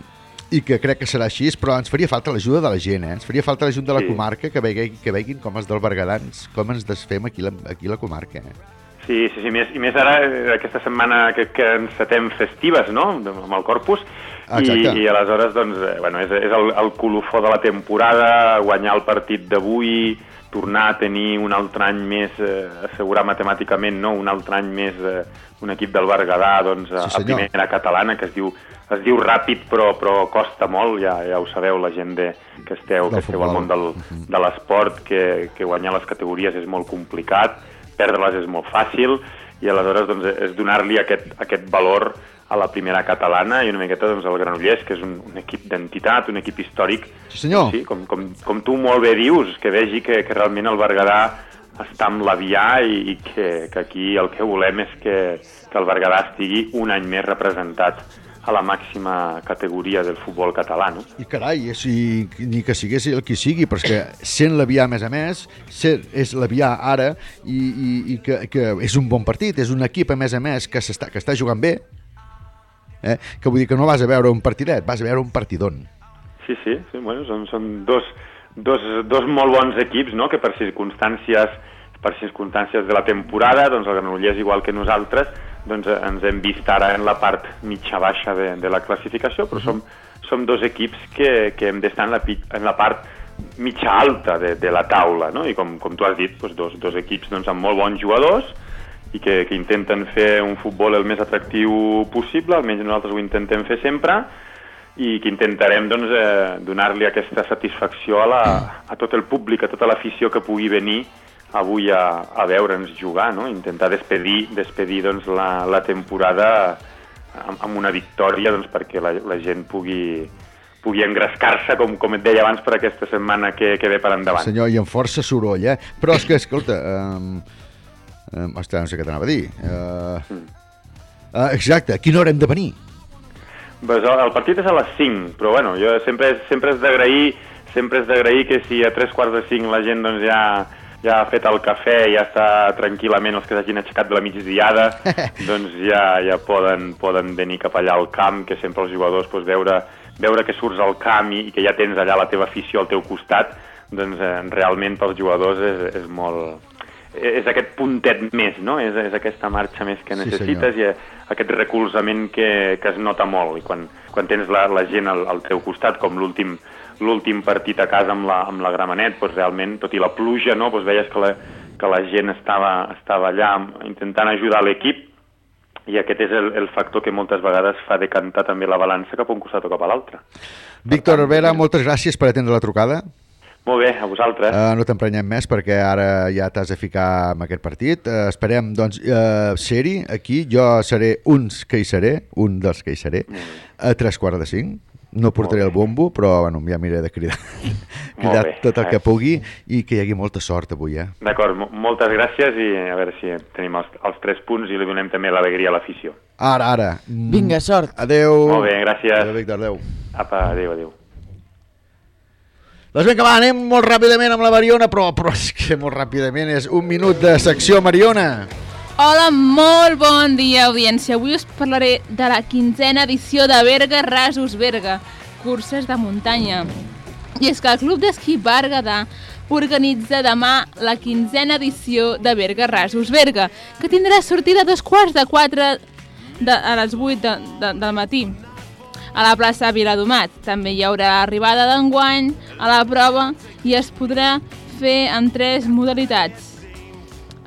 i que crec que serà així, però ens faria falta l'ajuda de la gent, eh? ens faria falta l'ajuda de la Sí. comarca, que veguin, que veguin com els del Berguedà, ens- com ens desfem aquí, la, aquí la comarca. Eh? Sí, sí, sí, més, i més ara, eh, aquesta setmana que, que encetem festives, no?, amb el Corpus, i, Exacte. i aleshores, doncs, eh, bueno, és, és el, el colofó de la temporada, guanyar el partit d'avui, tornar a tenir un altre any més, eh, assegurar matemàticament, no?, un altre any més eh, un equip del Berguedà, doncs, a, Sí, a primera catalana, que es diu, es diu ràpid, però, però costa molt, ja, ja ho sabeu, la gent de, que esteu, Del que esteu al món del, de l'esport, que, que guanyar les categories és molt complicat, perdre-les és molt fàcil, i aleshores doncs, és donar-li aquest, aquest valor a la primera catalana i una miqueta doncs, el Granollers, que és un, un equip d'entitat, un equip històric. Sí, senyor. Sí, com, com, com tu molt bé dius, que vegi que, que realment el Berguedà està amb l'avià i, i que, que aquí el que volem és que, que el Berguedà estigui un any més representat a la màxima categoria del futbol català, no? I carai, si, ni que sigués el qui sigui, que sent l'Avià a més a més, sent, és l'Avià ara i, i, i que, que és un bon partit, és un equip a més a més que, està, que està jugant bé, eh? que vull dir que no vas a veure un partidet, vas a veure un partidon. Sí, sí, sí bueno, són, són dos, dos, dos molt bons equips, no?, que per circumstàncies per circumstàncies de la temporada, doncs el Granollers, igual que nosaltres, doncs ens hem vist ara en la part mitja-baixa de, de la classificació, però som, som dos equips que, que hem d'estar en, la, en la part mitja-alta de, de la taula, no? I com, com tu has dit, doncs dos, dos equips doncs, amb molt bons jugadors i que, que intenten fer un futbol el més atractiu possible, almenys nosaltres ho intentem fer sempre, i que intentarem doncs, eh, donar-li aquesta satisfacció a, la, a tot el públic, a tota l'afició que pugui venir avui a, a veure'ns jugar, no? intentar despedir, despedir doncs, la, la temporada amb, amb una victòria doncs, perquè la, la gent pugui, pugui engrescar-se, com, com et deia abans, per aquesta setmana que, que ve per endavant. Senyor, i amb força soroll, eh? Però és que, escolta, um, um, ostres, no sé què t'anava a dir. Uh, uh, exacte, a quina hora hem de venir? Pues el el partit és a les 5, però bueno, jo sempre, sempre és d'agrair sempre és d'agrair que si a tres quarts de 5 la gent doncs, ja, ja ha fet el cafè, ja està tranquil·lament els que s'hagin aixecat de la migdiada, doncs ja, ja poden, poden venir cap allà al camp, que sempre els jugadors doncs, veure, veure que surts al camp i, i que ja tens allà la teva afició al teu costat, doncs eh, realment pels jugadors és, és molt, és aquest puntet més, no? És, és aquesta marxa més que Sí, necessites senyor. i aquest recolzament que, que es nota molt i quan, quan tens la, la gent al, al teu costat, com l'últim l'últim partit a casa amb la, amb la Gramenet, doncs realment, tot i la pluja, no? doncs veies que la, que la gent estava, estava allà intentant ajudar l'equip i aquest és el, el factor que moltes vegades fa decantar també la balança cap a un costat o cap a l'altre. Víctor Vera, moltes gràcies per atendre la trucada. Molt bé, a vosaltres. Uh, no t'emprenyem més perquè ara ja t'has de ficar en aquest partit. Uh, esperem, doncs, uh, ser-hi aquí. Jo seré uns que hi seré, un dels que hi seré, a tres quarts de cinc. No portaré el bombo, però bueno, ja miraré de cridar, cridar tot el que pugui i que hi hagi molta sort avui. Eh? D'acord, mo- moltes gràcies i a veure si tenim els, els tres punts i li donem també l'alegria a l'afició. Ara, ara. Vinga, sort. Adeu. Molt bé, gràcies. Adéu, Víctor, adéu. Apa, adéu, adéu. Doncs vinga, va, anem molt ràpidament amb la Mariona, però, però és que molt ràpidament és un minut de secció Mariona. Hola, molt bon dia, audiència. Avui us parlaré de la quinzena edició de Berga Rasos Berga, curses de muntanya. I és que el Club d'Esquí Berguedà organitza demà la quinzena edició de Berga Rasos Berga, que tindrà sortida dos quarts de quatre de, a les 8 de, de, del matí a la plaça Viladomat. També hi haurà arribada d'enguany a la prova i es podrà fer en tres modalitats.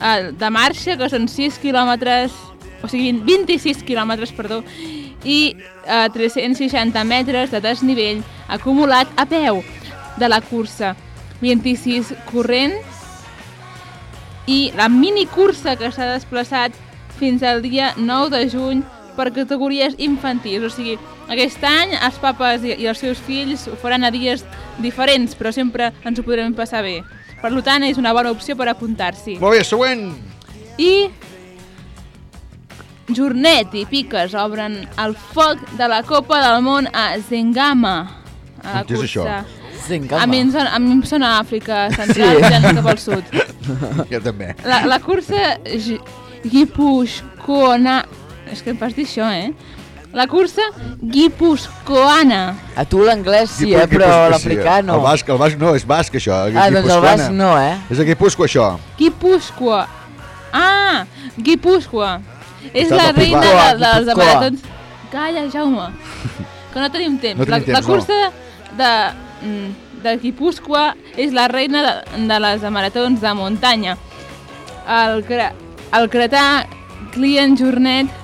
Eh, de marxa, que són 6 quilòmetres, o sigui, 26 quilòmetres, perdó, i eh, 360 metres de desnivell acumulat a peu de la cursa. 26 corrent i la minicursa que s'ha desplaçat fins al dia 9 de juny per categories infantils. O sigui, aquest any els papes i els seus fills ho faran a dies diferents, però sempre ens ho podrem passar bé. Per tant, és una bona opció per apuntar-s'hi. Molt bé, següent. I Jornet i Piques obren el foc de la Copa del Món a Zengama. A la On és això? A mi, em sona, a mi em sona Àfrica Central, sí. ja cap al sud. jo també. La, la cursa Gi- Guipuscoana... És que em fas dir això, eh? La cursa Guipuscoana. A tu l'anglès sí, eh, però l'africà no. El basc, el basc no, és basc això. Ah, doncs el basc no, eh? És a Guipusco això. Guipúscoa. Ah, Guipúscoa. És la de reina de, dels Guipúscoa. maratons. Calla, Jaume, que no tenim temps. No tenim la, la temps, no. cursa de, mm, de Guipúscoa és la reina de, de les maratons de muntanya. El, cre, el cretà Client Jornet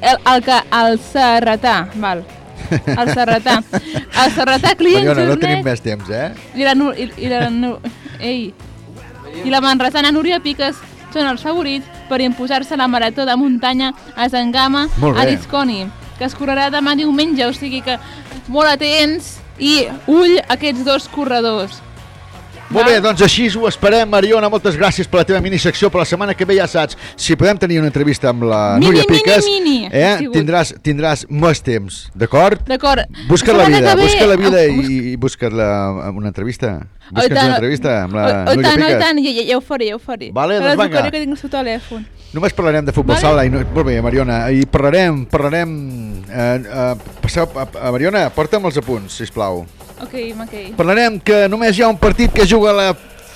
el, el, que, el serretà, val. El serretà. El serretà Client Mariona, no tenim més temps, eh? I la... I, i la nu, ei, i la manresana Núria Piques són els favorits per imposar-se la marató de muntanya a Zangama a. Disconi, que es correrà demà diumenge, o sigui que molt atents i ull aquests dos corredors. Molt bé, doncs així ho esperem, Mariona. Moltes gràcies per la teva minisecció, però la setmana que ve ja saps, si podem tenir una entrevista amb la Mini, Núria mini, Piques, mini, ha eh, tindràs, tindràs més temps, d'acord? D'acord. Busca la vida, ve- busca la vida i, i busca la, una entrevista. Tant, una entrevista amb la oh, i Núria tant, Piques. tant, ja, ja, ja ho faré, ja ho faré. Vale, Ara doncs vinga. recordo que tinc el seu telèfon. Només parlarem de futbol Vale. sala i no, molt bé, Mariona, i parlarem, parlarem eh, eh, passeu, a, a Mariona, porta'm els apunts, sisplau. Ok, ok. Parlarem que només hi ha un partit que juga la,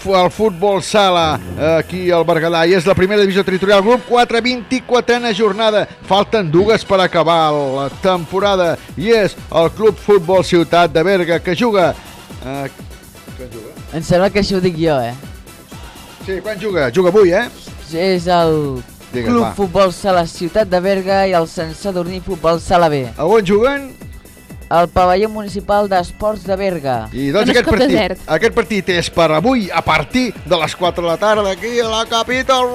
el futbol sala eh, aquí al Berguedà i és la primera divisió territorial, grup 4, 24a jornada. Falten dues per acabar la temporada i és el Club Futbol Ciutat de Berga que juga... Eh, quan juga? Em sembla que això ho dic jo, eh? Sí, quan juga? Juga avui, eh? Sí, és el Digues, Club va. Futbol Sala Ciutat de Berga i el Sant Sadurní Futbol Sala B. A on juguen? Al pavelló municipal d'esports de Berga. I doncs aquest partit, aquest partit és per avui a partir de les 4 de la tarda aquí a la capital.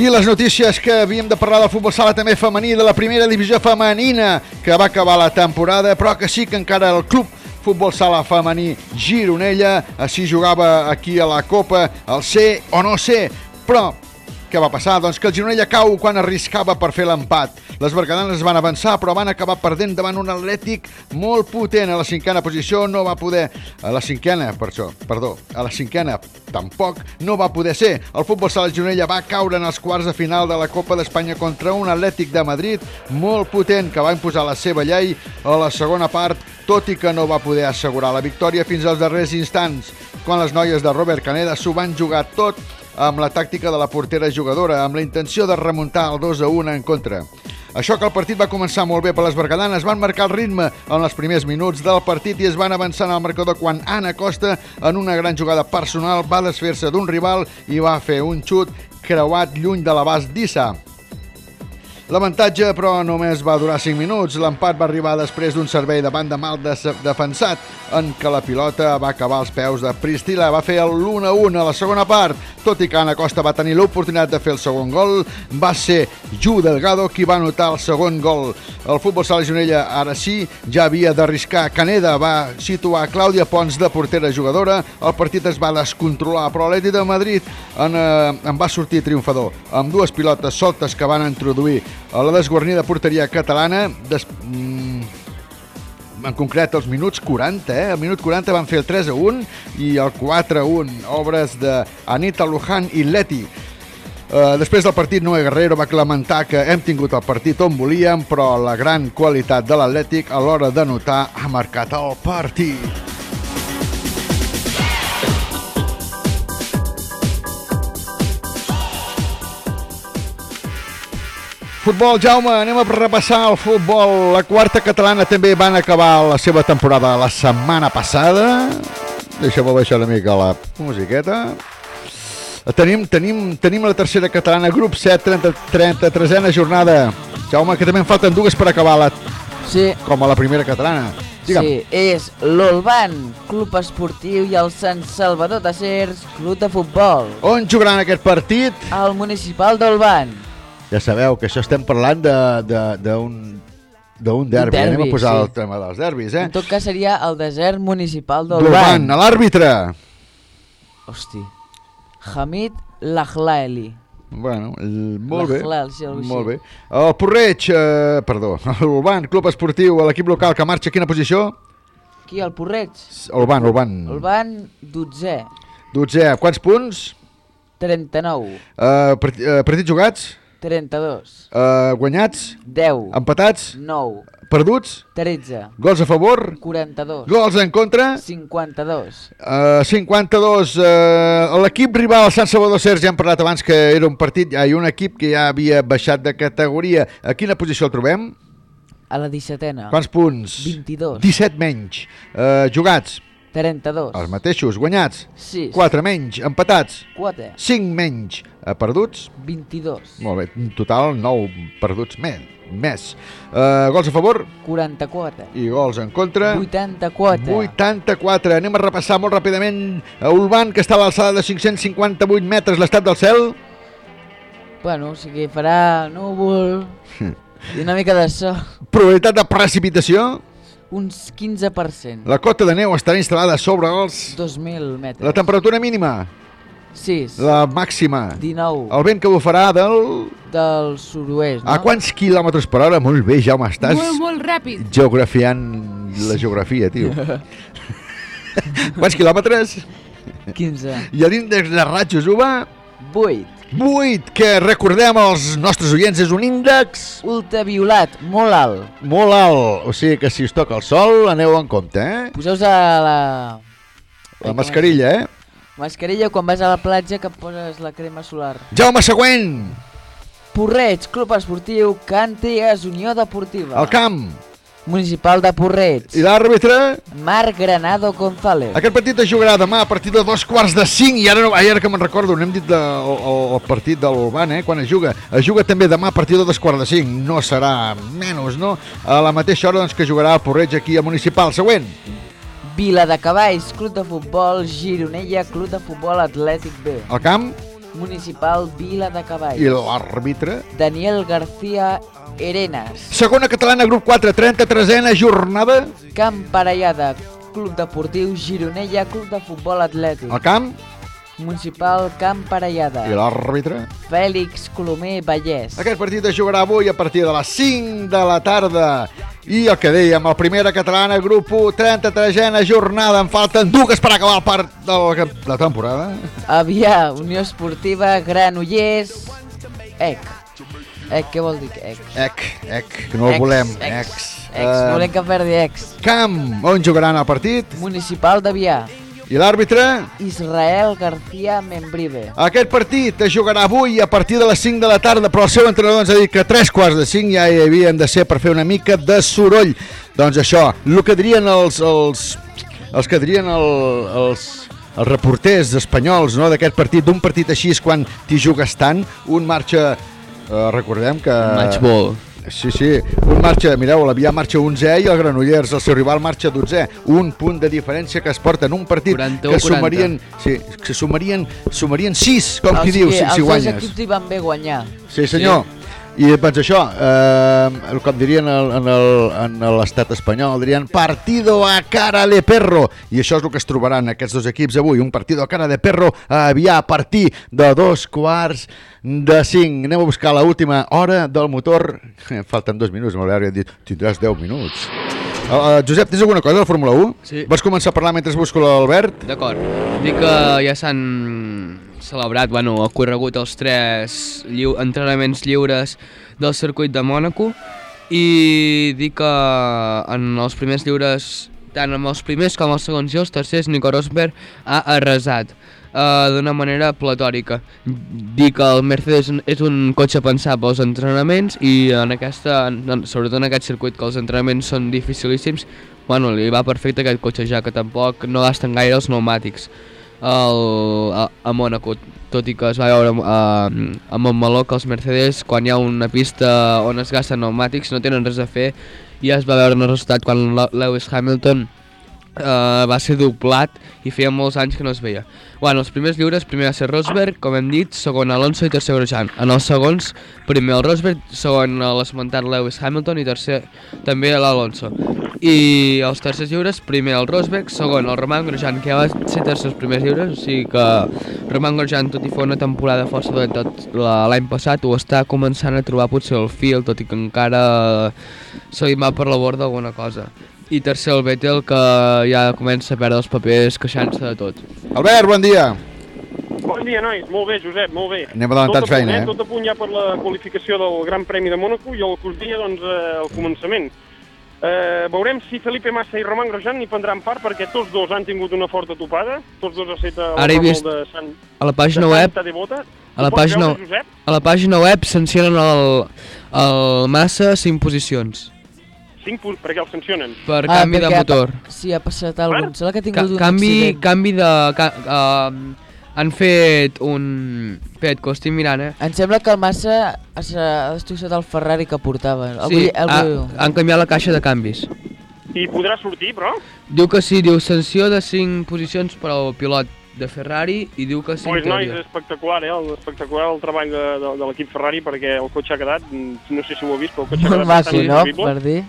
I les notícies que havíem de parlar del futbol sala també femení de la primera divisió femenina que va acabar la temporada, però que sí que encara el club futbol sala femení Gironella, així jugava aquí a la Copa, el C o no C, però què va passar? Doncs que el Gironella cau quan arriscava per fer l'empat. Les bergadanes van avançar, però van acabar perdent davant un atlètic molt potent. A la cinquena posició no va poder... A la cinquena, per això, perdó, a la cinquena tampoc no va poder ser. El futbol sala Gironella va caure en els quarts de final de la Copa d'Espanya contra un atlètic de Madrid molt potent que va imposar la seva llei a la segona part, tot i que no va poder assegurar la victòria fins als darrers instants, quan les noies de Robert Caneda s'ho van jugar tot amb la tàctica de la portera jugadora, amb la intenció de remuntar el 2 a 1 en contra. Això que el partit va començar molt bé per les bergadanes, van marcar el ritme en els primers minuts del partit i es van avançar en el marcador quan Anna Costa, en una gran jugada personal, va desfer-se d'un rival i va fer un xut creuat lluny de l'abast d'Issa. L'avantatge, però, només va durar 5 minuts. L'empat va arribar després d'un servei de banda mal de defensat, en què la pilota va acabar als peus de Pristila. Va fer el l'1-1 a la segona part. Tot i que Ana Costa va tenir l'oportunitat de fer el segon gol, va ser Ju Delgado qui va anotar el segon gol. El futbol sala Gironella, ara sí, ja havia d'arriscar. Caneda va situar Clàudia Pons de portera jugadora. El partit es va descontrolar, però l'Atleti de Madrid en, eh, en va sortir triomfador, amb dues pilotes soltes que van introduir a la desguarnida porteria catalana des... mm, en concret els minuts 40, eh? El minut 40 van fer el 3 a 1 i el 4 a 1, obres de Anita Luján i Leti. Uh, després del partit, Noé Guerrero va lamentar que hem tingut el partit on volíem, però la gran qualitat de l'Atlètic a l'hora de notar ha marcat el partit. Futbol, Jaume, anem a repassar el futbol. La quarta catalana també van acabar la seva temporada la setmana passada. Deixa'm baixar una mica la musiqueta. Tenim, tenim, tenim la tercera catalana, grup 7, 30, 33a jornada. Jaume, que també en falten dues per acabar la... Sí. Com a la primera catalana. Digue'm. Sí, és l'Olban, Club Esportiu, i el Sant Salvador de Cers, Club de Futbol. On jugaran aquest partit? Al Municipal d'Olban. Ja sabeu que això estem parlant d'un de, d'un derbi. derbi, Anem a posar sí. el tema dels derbis, eh? En tot cas seria el desert municipal d'Olban. a l'àrbitre. Hosti. Hamid Lahlaeli. Bueno, el, molt bé. Lahlal, sí. Molt bé. El Porreig, eh, perdó, l'Urban, club esportiu, l'equip local que marxa, quina posició? Qui, el Porreig? Urban, Urban. Olban, 12. 12, quants punts? 39. Uh, part, uh, partits jugats? 32. Uh, guanyats? 10. Empatats? 9. Perduts? 13. Gols a favor? 42. Gols en contra? 52. Uh, 52. Uh, L'equip rival, el Sant Salvador Cers, ja hem parlat abans que era un partit, hi ha un equip que ja havia baixat de categoria. A quina posició el trobem? A la 17ena. Quants punts? 22. 17 menys. Uh, jugats? 32. Els mateixos, guanyats. 6. 4 menys, empatats. 4. 5 menys, eh, perduts. 22. Molt bé, en total 9 perduts més. més. Uh, gols a favor 44. i gols en contra. 84. 84. Anem a repassar molt ràpidament a Ulban, que està a l'alçada de 558 metres l'estat del cel. Bueno, o sigui, farà núvol i una mica de so. Probabilitat de precipitació. Uns 15%. La cota de neu estarà instal·lada sobre els... 2.000 metres. La temperatura mínima. 6. La màxima. 19. El vent que bufarà del... Del sud-oest, no? A quants quilòmetres per hora? Molt bé, Jaume, estàs Molt, molt ràpid. geografiant la geografia, tio. quants quilòmetres? 15. I l'índex de ratxos UVA? 8. 8, que recordem als nostres oients és un índex... Ultraviolat, molt alt. Molt alt, o sigui que si us toca el sol aneu en compte, eh? Poseu-vos a la... La mascarilla, eh? Mascarilla quan vas a la platja que poses la crema solar. Jaume, següent! Porreig, Club Esportiu, Cantigas, Unió Deportiva. El camp. Municipal de Porreig. I l'àrbitre? Marc Granado González. Aquest partit es jugarà demà a partir de dos quarts de cinc i ara, no, ara que me'n recordo, n'hem dit de, el, el, partit de l'Urban, eh, quan es juga. Es juga també demà a partir de dos quarts de cinc, no serà menys, no? A la mateixa hora doncs, que jugarà a Porreig aquí a Municipal. Següent. Vila de Cavalls, Club de Futbol, Gironella, Club de Futbol Atlètic B. El camp? Municipal Vila de Cavalls. I l'àrbitre? Daniel García Erenas. Segona catalana, grup 4, 33a jornada. Camp Parellada, Club Deportiu Gironella, Club de Futbol Atlètic. El camp? Municipal Camp Parellada. I l'àrbitre? Fèlix Colomer Vallès. Aquest partit es jugarà avui a partir de les 5 de la tarda. I el que dèiem, el primera catalana, grup 1, 33a jornada. En falten dues per acabar el part de la temporada. Avià, Unió Esportiva, Granollers, EC. EC, què vol dir EC? EC, EC, que no el Ex, volem. ex, Ex. Ex, no volem que perdi ex. Camp, on jugaran el partit? Municipal d'Avià. I l'àrbitre? Israel García Membrive. Aquest partit es jugarà avui a partir de les 5 de la tarda, però el seu entrenador ens ha dit que a 3 quarts de 5 ja hi havien de ser per fer una mica de soroll. Doncs això, el que dirien els, els, els que dirien el, els, els reporters espanyols no, d'aquest partit, d'un partit així és quan t'hi jugues tant, un marxa, eh, recordem que... Matchball. Sí, sí, un marxa, mireu, l'Avià marxa 11è i el Granollers, el seu rival, marxa 12è. Un punt de diferència que es porta en un partit 41, que sumarien, sí, que sumarien, sumarien 6, com o qui sigui, diu, si, si Els dos guanyes. equips hi van bé guanyar. Sí, senyor. I doncs això, eh, com dirien en l'estat espanyol, dirien partido a cara de perro. I això és el que es trobaran aquests dos equips avui. Un partido a cara de perro a Avià a partir de dos quarts de cinc. Anem a buscar la última hora del motor. Falten dos minuts, m'hauria dit, tindràs 10 minuts. Uh, Josep, tens alguna cosa de la Fórmula 1? Sí. Vols començar a parlar mentre busco l'Albert? D'acord. Dic que ja s'han celebrat, bueno, ha corregut els tres lliu entrenaments lliures del circuit de Mònaco i dic que en els primers lliures, tant amb els primers com els segons i els tercers, Nico Rosberg ha arrasat uh, d'una manera platòrica. Dir que el Mercedes és un cotxe pensat pels entrenaments i en aquesta, en- sobretot en aquest circuit que els entrenaments són dificilíssims, bueno, li va perfecte aquest cotxe ja que tampoc no gasten gaire els pneumàtics el, a, a Mònaco, tot i que es va veure uh, a Montmeló que els Mercedes quan hi ha una pista on es gasten pneumàtics no tenen res a fer i ja es va veure en el resultat quan Le- Lewis Hamilton uh, va ser doblat i feia molts anys que no es veia. Bueno, els primers lliures, primer va ser Rosberg, com hem dit, segon Alonso i tercer Grosjean. En els segons, primer el Rosberg, segon l'esmentat Lewis Hamilton i tercer també l'Alonso. I els tercers lliures, primer el Rosberg, segon el Roman Grosjean, que ja va ser tercer els primers lliures, o sigui que Roman Grosjean, tot i fer una temporada força la- l'any passat, ho està començant a trobar potser el fil, tot i que encara se li va per la borda alguna cosa. I tercer el Vettel, que ja comença a perdre els papers queixant-se de tot. Albert, bon dia. Bon dia, nois. Molt bé, Josep, molt bé. Anem adelantats Tot a punt, feina, eh? Tot a punt ja per la qualificació del Gran Premi de Mònaco i el que us dia, doncs, eh, al començament. Eh, veurem si Felipe Massa i Roman Grosjean hi prendran part perquè tots dos han tingut una forta topada. Tots dos han estat a Ara he la vist de Sant, a la pàgina de web Devota. a la pàgina, veure, Josep? a la pàgina web s'encenen el, el massa 5 posicions. 5 punts, per què els sancionen? Per canvi de perquè ha- motor. Sí, ha passat alguna cosa. Sembla que ha Ca tingut un canvi, accident. canvi de... Ca uh, han fet un... Fet, que ho estic mirant, eh? Em sembla que el Massa s'ha destrossat el Ferrari que portava. Algú, Sí, algú... ha, han canviat la caixa de canvis. I podrà sortir, però? Diu que sí, diu sanció de 5 posicions per al pilot de Ferrari i diu que sí, Pues, nois, teoria. espectacular, eh? El, espectacular el treball de, de, de l'equip Ferrari perquè el cotxe ha quedat, no sé si ho heu vist, però el cotxe ha Molt quedat maco, bastant no? Per dir.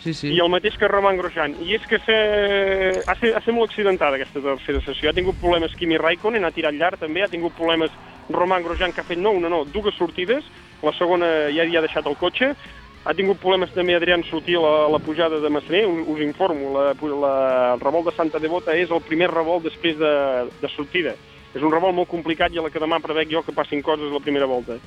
Sí, sí. I el mateix que Roman Grosjean. I és que se... ha, set, ha set molt accidentada aquesta tercera sessió. Ha tingut problemes Kimi Raikkonen, ha tirat llarg també, ha tingut problemes Roman Grosjean, que ha fet no una, no, dues sortides. La segona ja havia deixat el cotxe. Ha tingut problemes també Adrián Sutil a la pujada de Massaner, us, us informo. La, la, el revolt de Santa Devota és el primer revolt després de, de sortida. És un revolt molt complicat i a la que demà prevec jo que passin coses la primera volta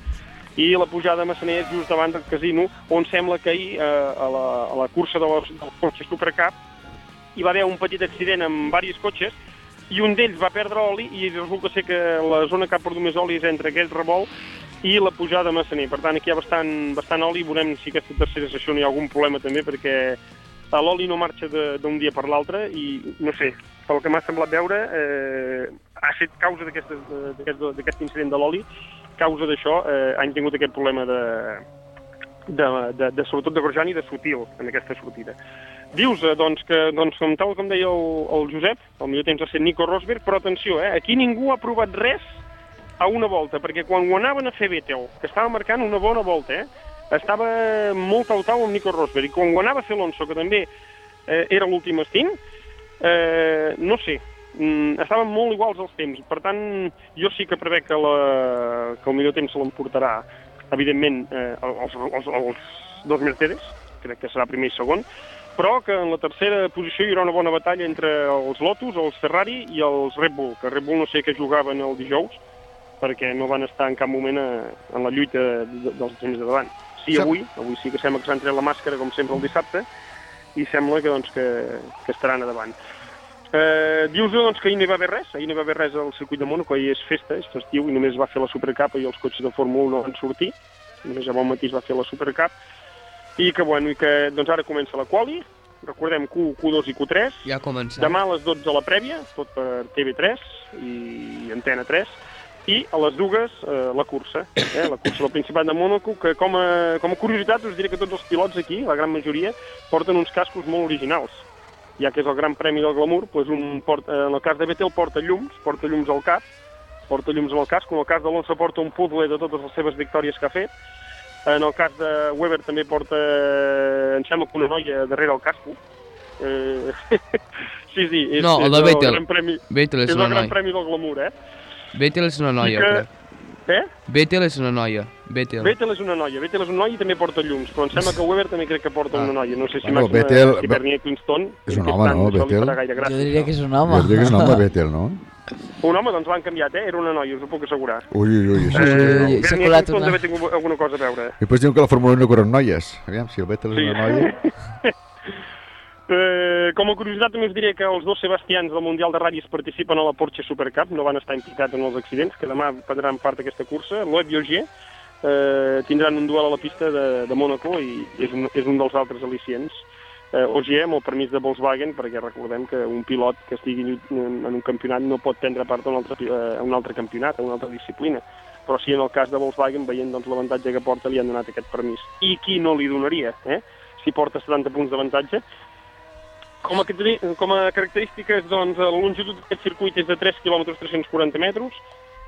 i la pujada a Massaner és just davant del casino, on sembla que ahir, eh, a, la, a la cursa de los, del cotxe Supercup, hi va haver un petit accident amb diversos cotxes, i un d'ells va perdre oli, i resulta ser que la zona que ha perdut més oli és entre aquest revolt i la pujada a Massaner. Per tant, aquí hi ha bastant, bastant oli, veurem si aquesta tercera sessió n'hi ha algun problema també, perquè l'oli no marxa de- d'un dia per l'altre, i no sé, pel que m'ha semblat veure, eh, ha estat causa d'aquest incident de l'oli, causa d'això eh, han tingut aquest problema de, de, de, de, sobretot de Grosjean i de Sutil en aquesta sortida. Dius, eh, doncs, que, doncs, com tal com deia el, el Josep, el millor temps ha ser Nico Rosberg, però atenció, eh, aquí ningú ha provat res a una volta, perquè quan ho anaven a fer Vettel, que estava marcant una bona volta, eh, estava molt al tau amb Nico Rosberg, i quan ho anava a fer Alonso, que també eh, era l'últim estint, eh, no sé, mm, estaven molt iguals els temps. Per tant, jo sí que prevec que, la, que el millor temps se l'emportarà, evidentment, eh, els, els, els dos Mercedes, crec que serà primer i segon, però que en la tercera posició hi haurà una bona batalla entre els Lotus, els Ferrari i els Red Bull, que Red Bull no sé què jugaven el dijous, perquè no van estar en cap moment a, en la lluita de, dels temps de davant. Sí, avui, avui sí que sembla que s'han tret la màscara, com sempre, el dissabte, i sembla que, doncs, que, que estaran a davant. Eh, dius doncs, que ahir no hi va haver res, ahir no hi va haver res al circuit de Mónaco, ahir és festa, és festiu, i només va fer la Supercup i els cotxes de Fórmula 1 no van sortir, només a bon matí va fer la Supercup, i que, bueno, i que doncs ara comença la quali, recordem Q, Q2 i Q3, Ja ha començat. demà a les 12 la prèvia, tot per TV3 i Antena 3, i a les dues eh, la cursa, eh, la cursa del Principat de Mónaco, que com a, com a curiositat us diré que tots els pilots aquí, la gran majoria, porten uns cascos molt originals. Ja que és el gran premi del glamour, doncs un porta, en el cas de Vettel porta llums, porta llums al cap, porta llums al casc, en el cas d'Alonso porta un puzzle de totes les seves victòries que ha fet, en el cas de Weber també porta, em sembla que una noia darrere el casco. Eh, sí, sí, és, No, el és de Vettel. gran premi, Vettel és és el gran premi del glamour, eh? Vettel és una noia, I que- crec. Eh? Vettel és una noia. Vettel. Vettel és una noia, Vettel és una noia i també porta llums, però em sembla que Weber també crec que porta una noia. No sé si Bueno, Màxima, Vettel- si Bernier Eccleston... És un home, tant, no, Vettel? Jo diria que és un home. Jo diria que és un home Vettel, no? Un home, doncs l'han canviat, eh? Era una noia, us ho puc assegurar. Ui, ui, ui. Sí, Eh, sí, sí, s'ha colat una. deve tenir alguna cosa a veure. I després diuen que la Fórmula 1 no corren noies. Aviam, si el Vettel és Sí. una noia... Eh, com a curiositat també us diré que els dos Sebastians del Mundial de Ratllis participen a la Porsche Supercup, no van estar implicats en els accidents, que demà prendran part d'aquesta cursa. Loeb i Ogier eh, tindran un duel a la pista de, de Mónaco i és un, és un dels altres al·licients. Eh, Ogier amb el permís de Volkswagen, perquè recordem que un pilot que estigui en, un campionat no pot prendre part a un altre, eh, a un altre campionat, a una altra disciplina. Però sí, en el cas de Volkswagen, veient doncs, l'avantatge que porta, li han donat aquest permís. I qui no li donaria, eh? si porta 70 punts d'avantatge, com a, com a característiques, doncs, la longitud d'aquest circuit és de 3 km 340 metres,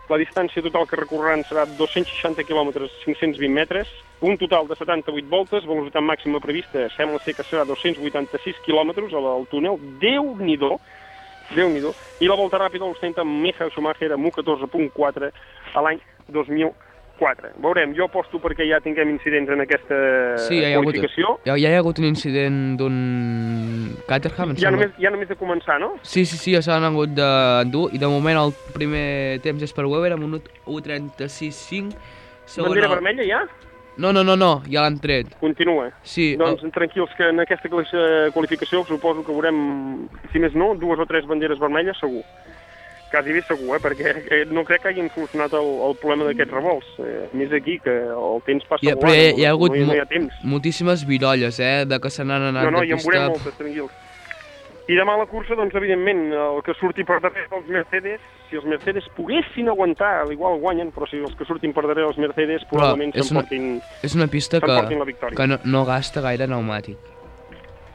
la distància total que recorreran serà 260 km 520 metres, un total de 78 voltes, velocitat màxima prevista sembla ser que serà 286 km al, túnel, Déu-n'hi-do, déu nhi i la volta ràpida l'ostenta Michael Schumacher amb un 14.4 a l'any 2004. Veurem, jo aposto perquè ja tinguem incidents en aquesta Sí, ja hi ha, hagut, qualificació. ja, ja hi ha hagut un incident d'un Caterham, Ja només, ja només de començar, no? Sí, sí, sí, ja s'han hagut d'endur i de moment el primer temps és per Weber amb un 1.36.5. segon Bandera el- vermella ja? No, no, no, no, ja l'han tret. Continua. Sí, Doncs tranquils, que en aquesta eh, qualificació suposo que veurem, si més no, dues o tres banderes vermelles segur. Quasi bé segur, eh? perquè eh, no crec que hagin solucionat el, el problema d'aquests revolts. Eh, més aquí, que el temps passa Hi ha, volant, hi, ha- hi ha no, hagut no, hi- no hi ha temps. moltíssimes virolles, eh, de que se n'han anat No, no, de i en pista. veurem moltes, tranquils. I demà a la cursa, doncs, evidentment, el que surti per darrere dels Mercedes, si els Mercedes poguessin aguantar, al igual guanyen, però si els que surtin per darrere els Mercedes probablement s'emportin... és una pista que, que no, no gasta gaire pneumàtic.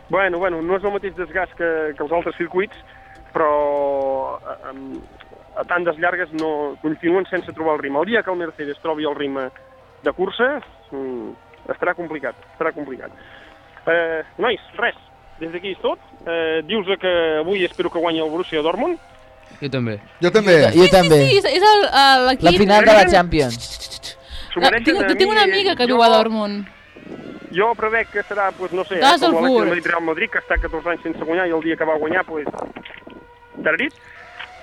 Bueno, bueno, no és el mateix desgast que, que els altres circuits, però a, a, tandes llargues no continuen sense trobar el ritme. El dia que el Mercedes trobi el ritme de cursa, mm, estarà complicat, estarà complicat. Eh, nois, res, des d'aquí és tot. Eh, dius que avui espero que guanyi el Borussia Dortmund. Jo també. Jo també. Jo també. Sí, és, és el- eh, l'equip... La final de la Champions. La, tinc, tinc una mi, amiga que jo- viu a Dortmund. Jo prevec que serà, pues, no sé, eh, del com de Madrid Real Madrid, que està 14 anys sense guanyar i el dia que va guanyar, pues, tardit.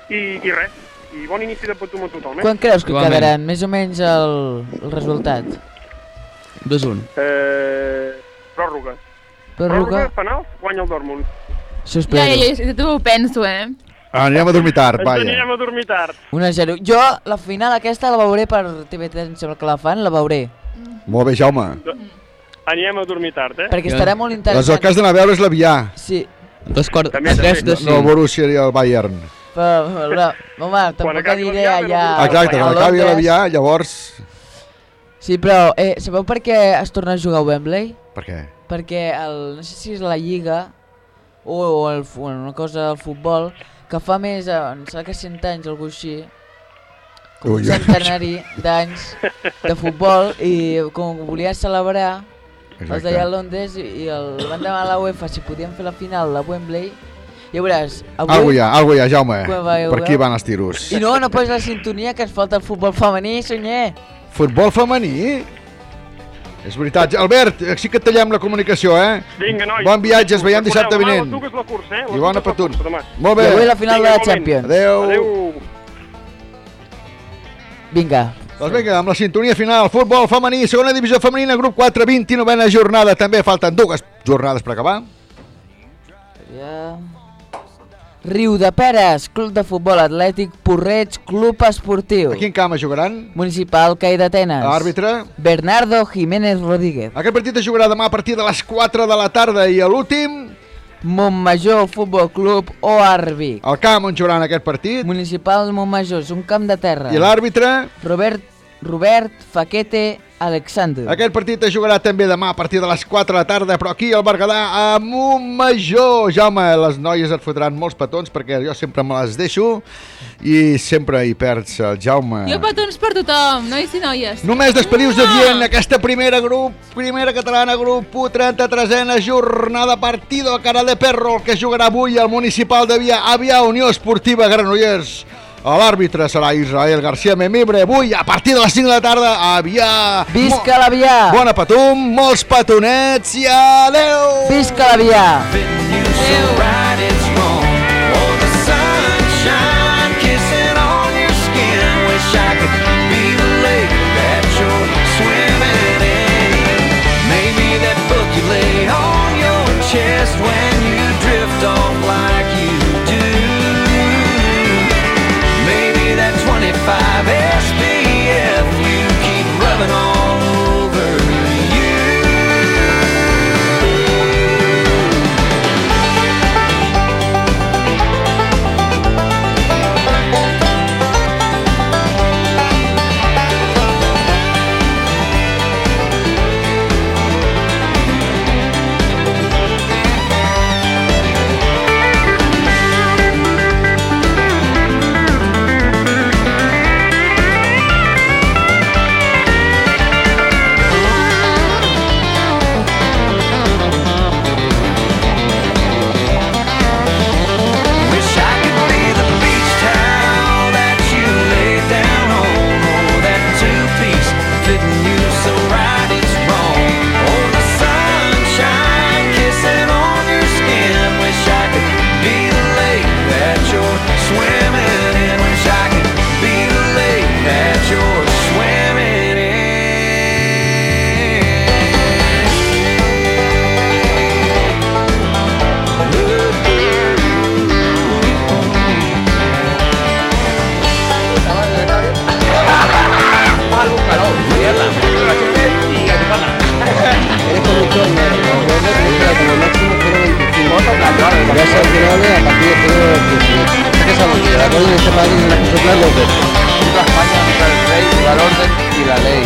I, I res, i bon inici de Patum a tothom, eh? Quan creus que Igualment. quedaran més o menys el, el resultat? 2-1. Eh, pròrroga. Pròrroga? penals, guanya el Dortmund. Això Ja, espero. ja, ja, ja, ho penso, eh? Anirem a dormir tard, vaja. anirem a dormir tard. 1 a 0. Jo, la final aquesta la veuré per TV3, em sembla que la fan, la veuré. Molt bé, Jaume. Anirem a dormir tard, eh? Perquè estarà molt Doncs el interessant. que has d'anar a veure és l'Avià. Sí. Dos quarts, També, tres també. de No, el. Borussia i el Bayern. Però, però, home, tampoc aniré allà Ah, exacte, quan acabi l'Avià, llavors... Sí, però eh, sabeu per què es torna a jugar a Wembley? Per què? Perquè el, no sé si és la Lliga o, o el, bueno, una cosa del futbol que fa més, em sembla que 100 anys o alguna així, com un centenari d'anys de futbol i com volia celebrar els Exacte. d'allà a Londres i, i el, van demanar a la UEFA si podien fer la final a Wembley i ja veuràs, avui... Algo hi ha, algo hi ha, Jaume. Veieu, Per aquí van els tiros. I no, no posa la sintonia que ens falta el futbol femení, senyor. Futbol femení? És veritat. Albert, sí que tallem la comunicació, eh? Vinga, nois. Bon viatge, ens veiem dissabte vinent. La cursa, eh? I bona cursa, demà. Molt bé. I avui la final de la. Champions. Adéu. Adéu. Vinga. Doncs vinga, amb la sintonia final, futbol femení, segona divisió femenina, grup 4, 29a jornada. També falten dues jornades per acabar. Ja. Riu de Peres, Club de Futbol Atlètic, Porreig, Club Esportiu. A quin camp jugaran? Municipal Cai d'Atenes. Àrbitre? Bernardo Jiménez Rodríguez. Aquest partit es jugarà demà a partir de les 4 de la tarda i a l'últim, Montmajor Futbol Club o Arbi. el camp on jugaran aquest partit. Municipal Montmajor, és un camp de terra. I l'àrbitre? Robert, Robert Faquete Alexander. Aquest partit es jugarà també demà a partir de les 4 de la tarda, però aquí al Berguedà, a Montmajor. Jaume, les noies et fotran molts petons perquè jo sempre me les deixo i sempre hi perds el Jaume. Jo petons per tothom, nois i noies. Només despedius de dient aquesta primera grup, primera catalana grup 1, 33a jornada partido a cara de perro, el que jugarà avui al municipal de Via, Avià Unió Esportiva Granollers. A L'àrbitre serà Israel García Memimbre. Avui, a partir de les 5 de la tarda, a Avià. Visca l'Avià! Bona patum, molts petonets i adeu! Visca l'Avià! When Ya se finales a partir de todo el Hasta que salga el día, la orden de este país en la que soplar los vetos. Viva España, viva el rey, viva el orden y la ley.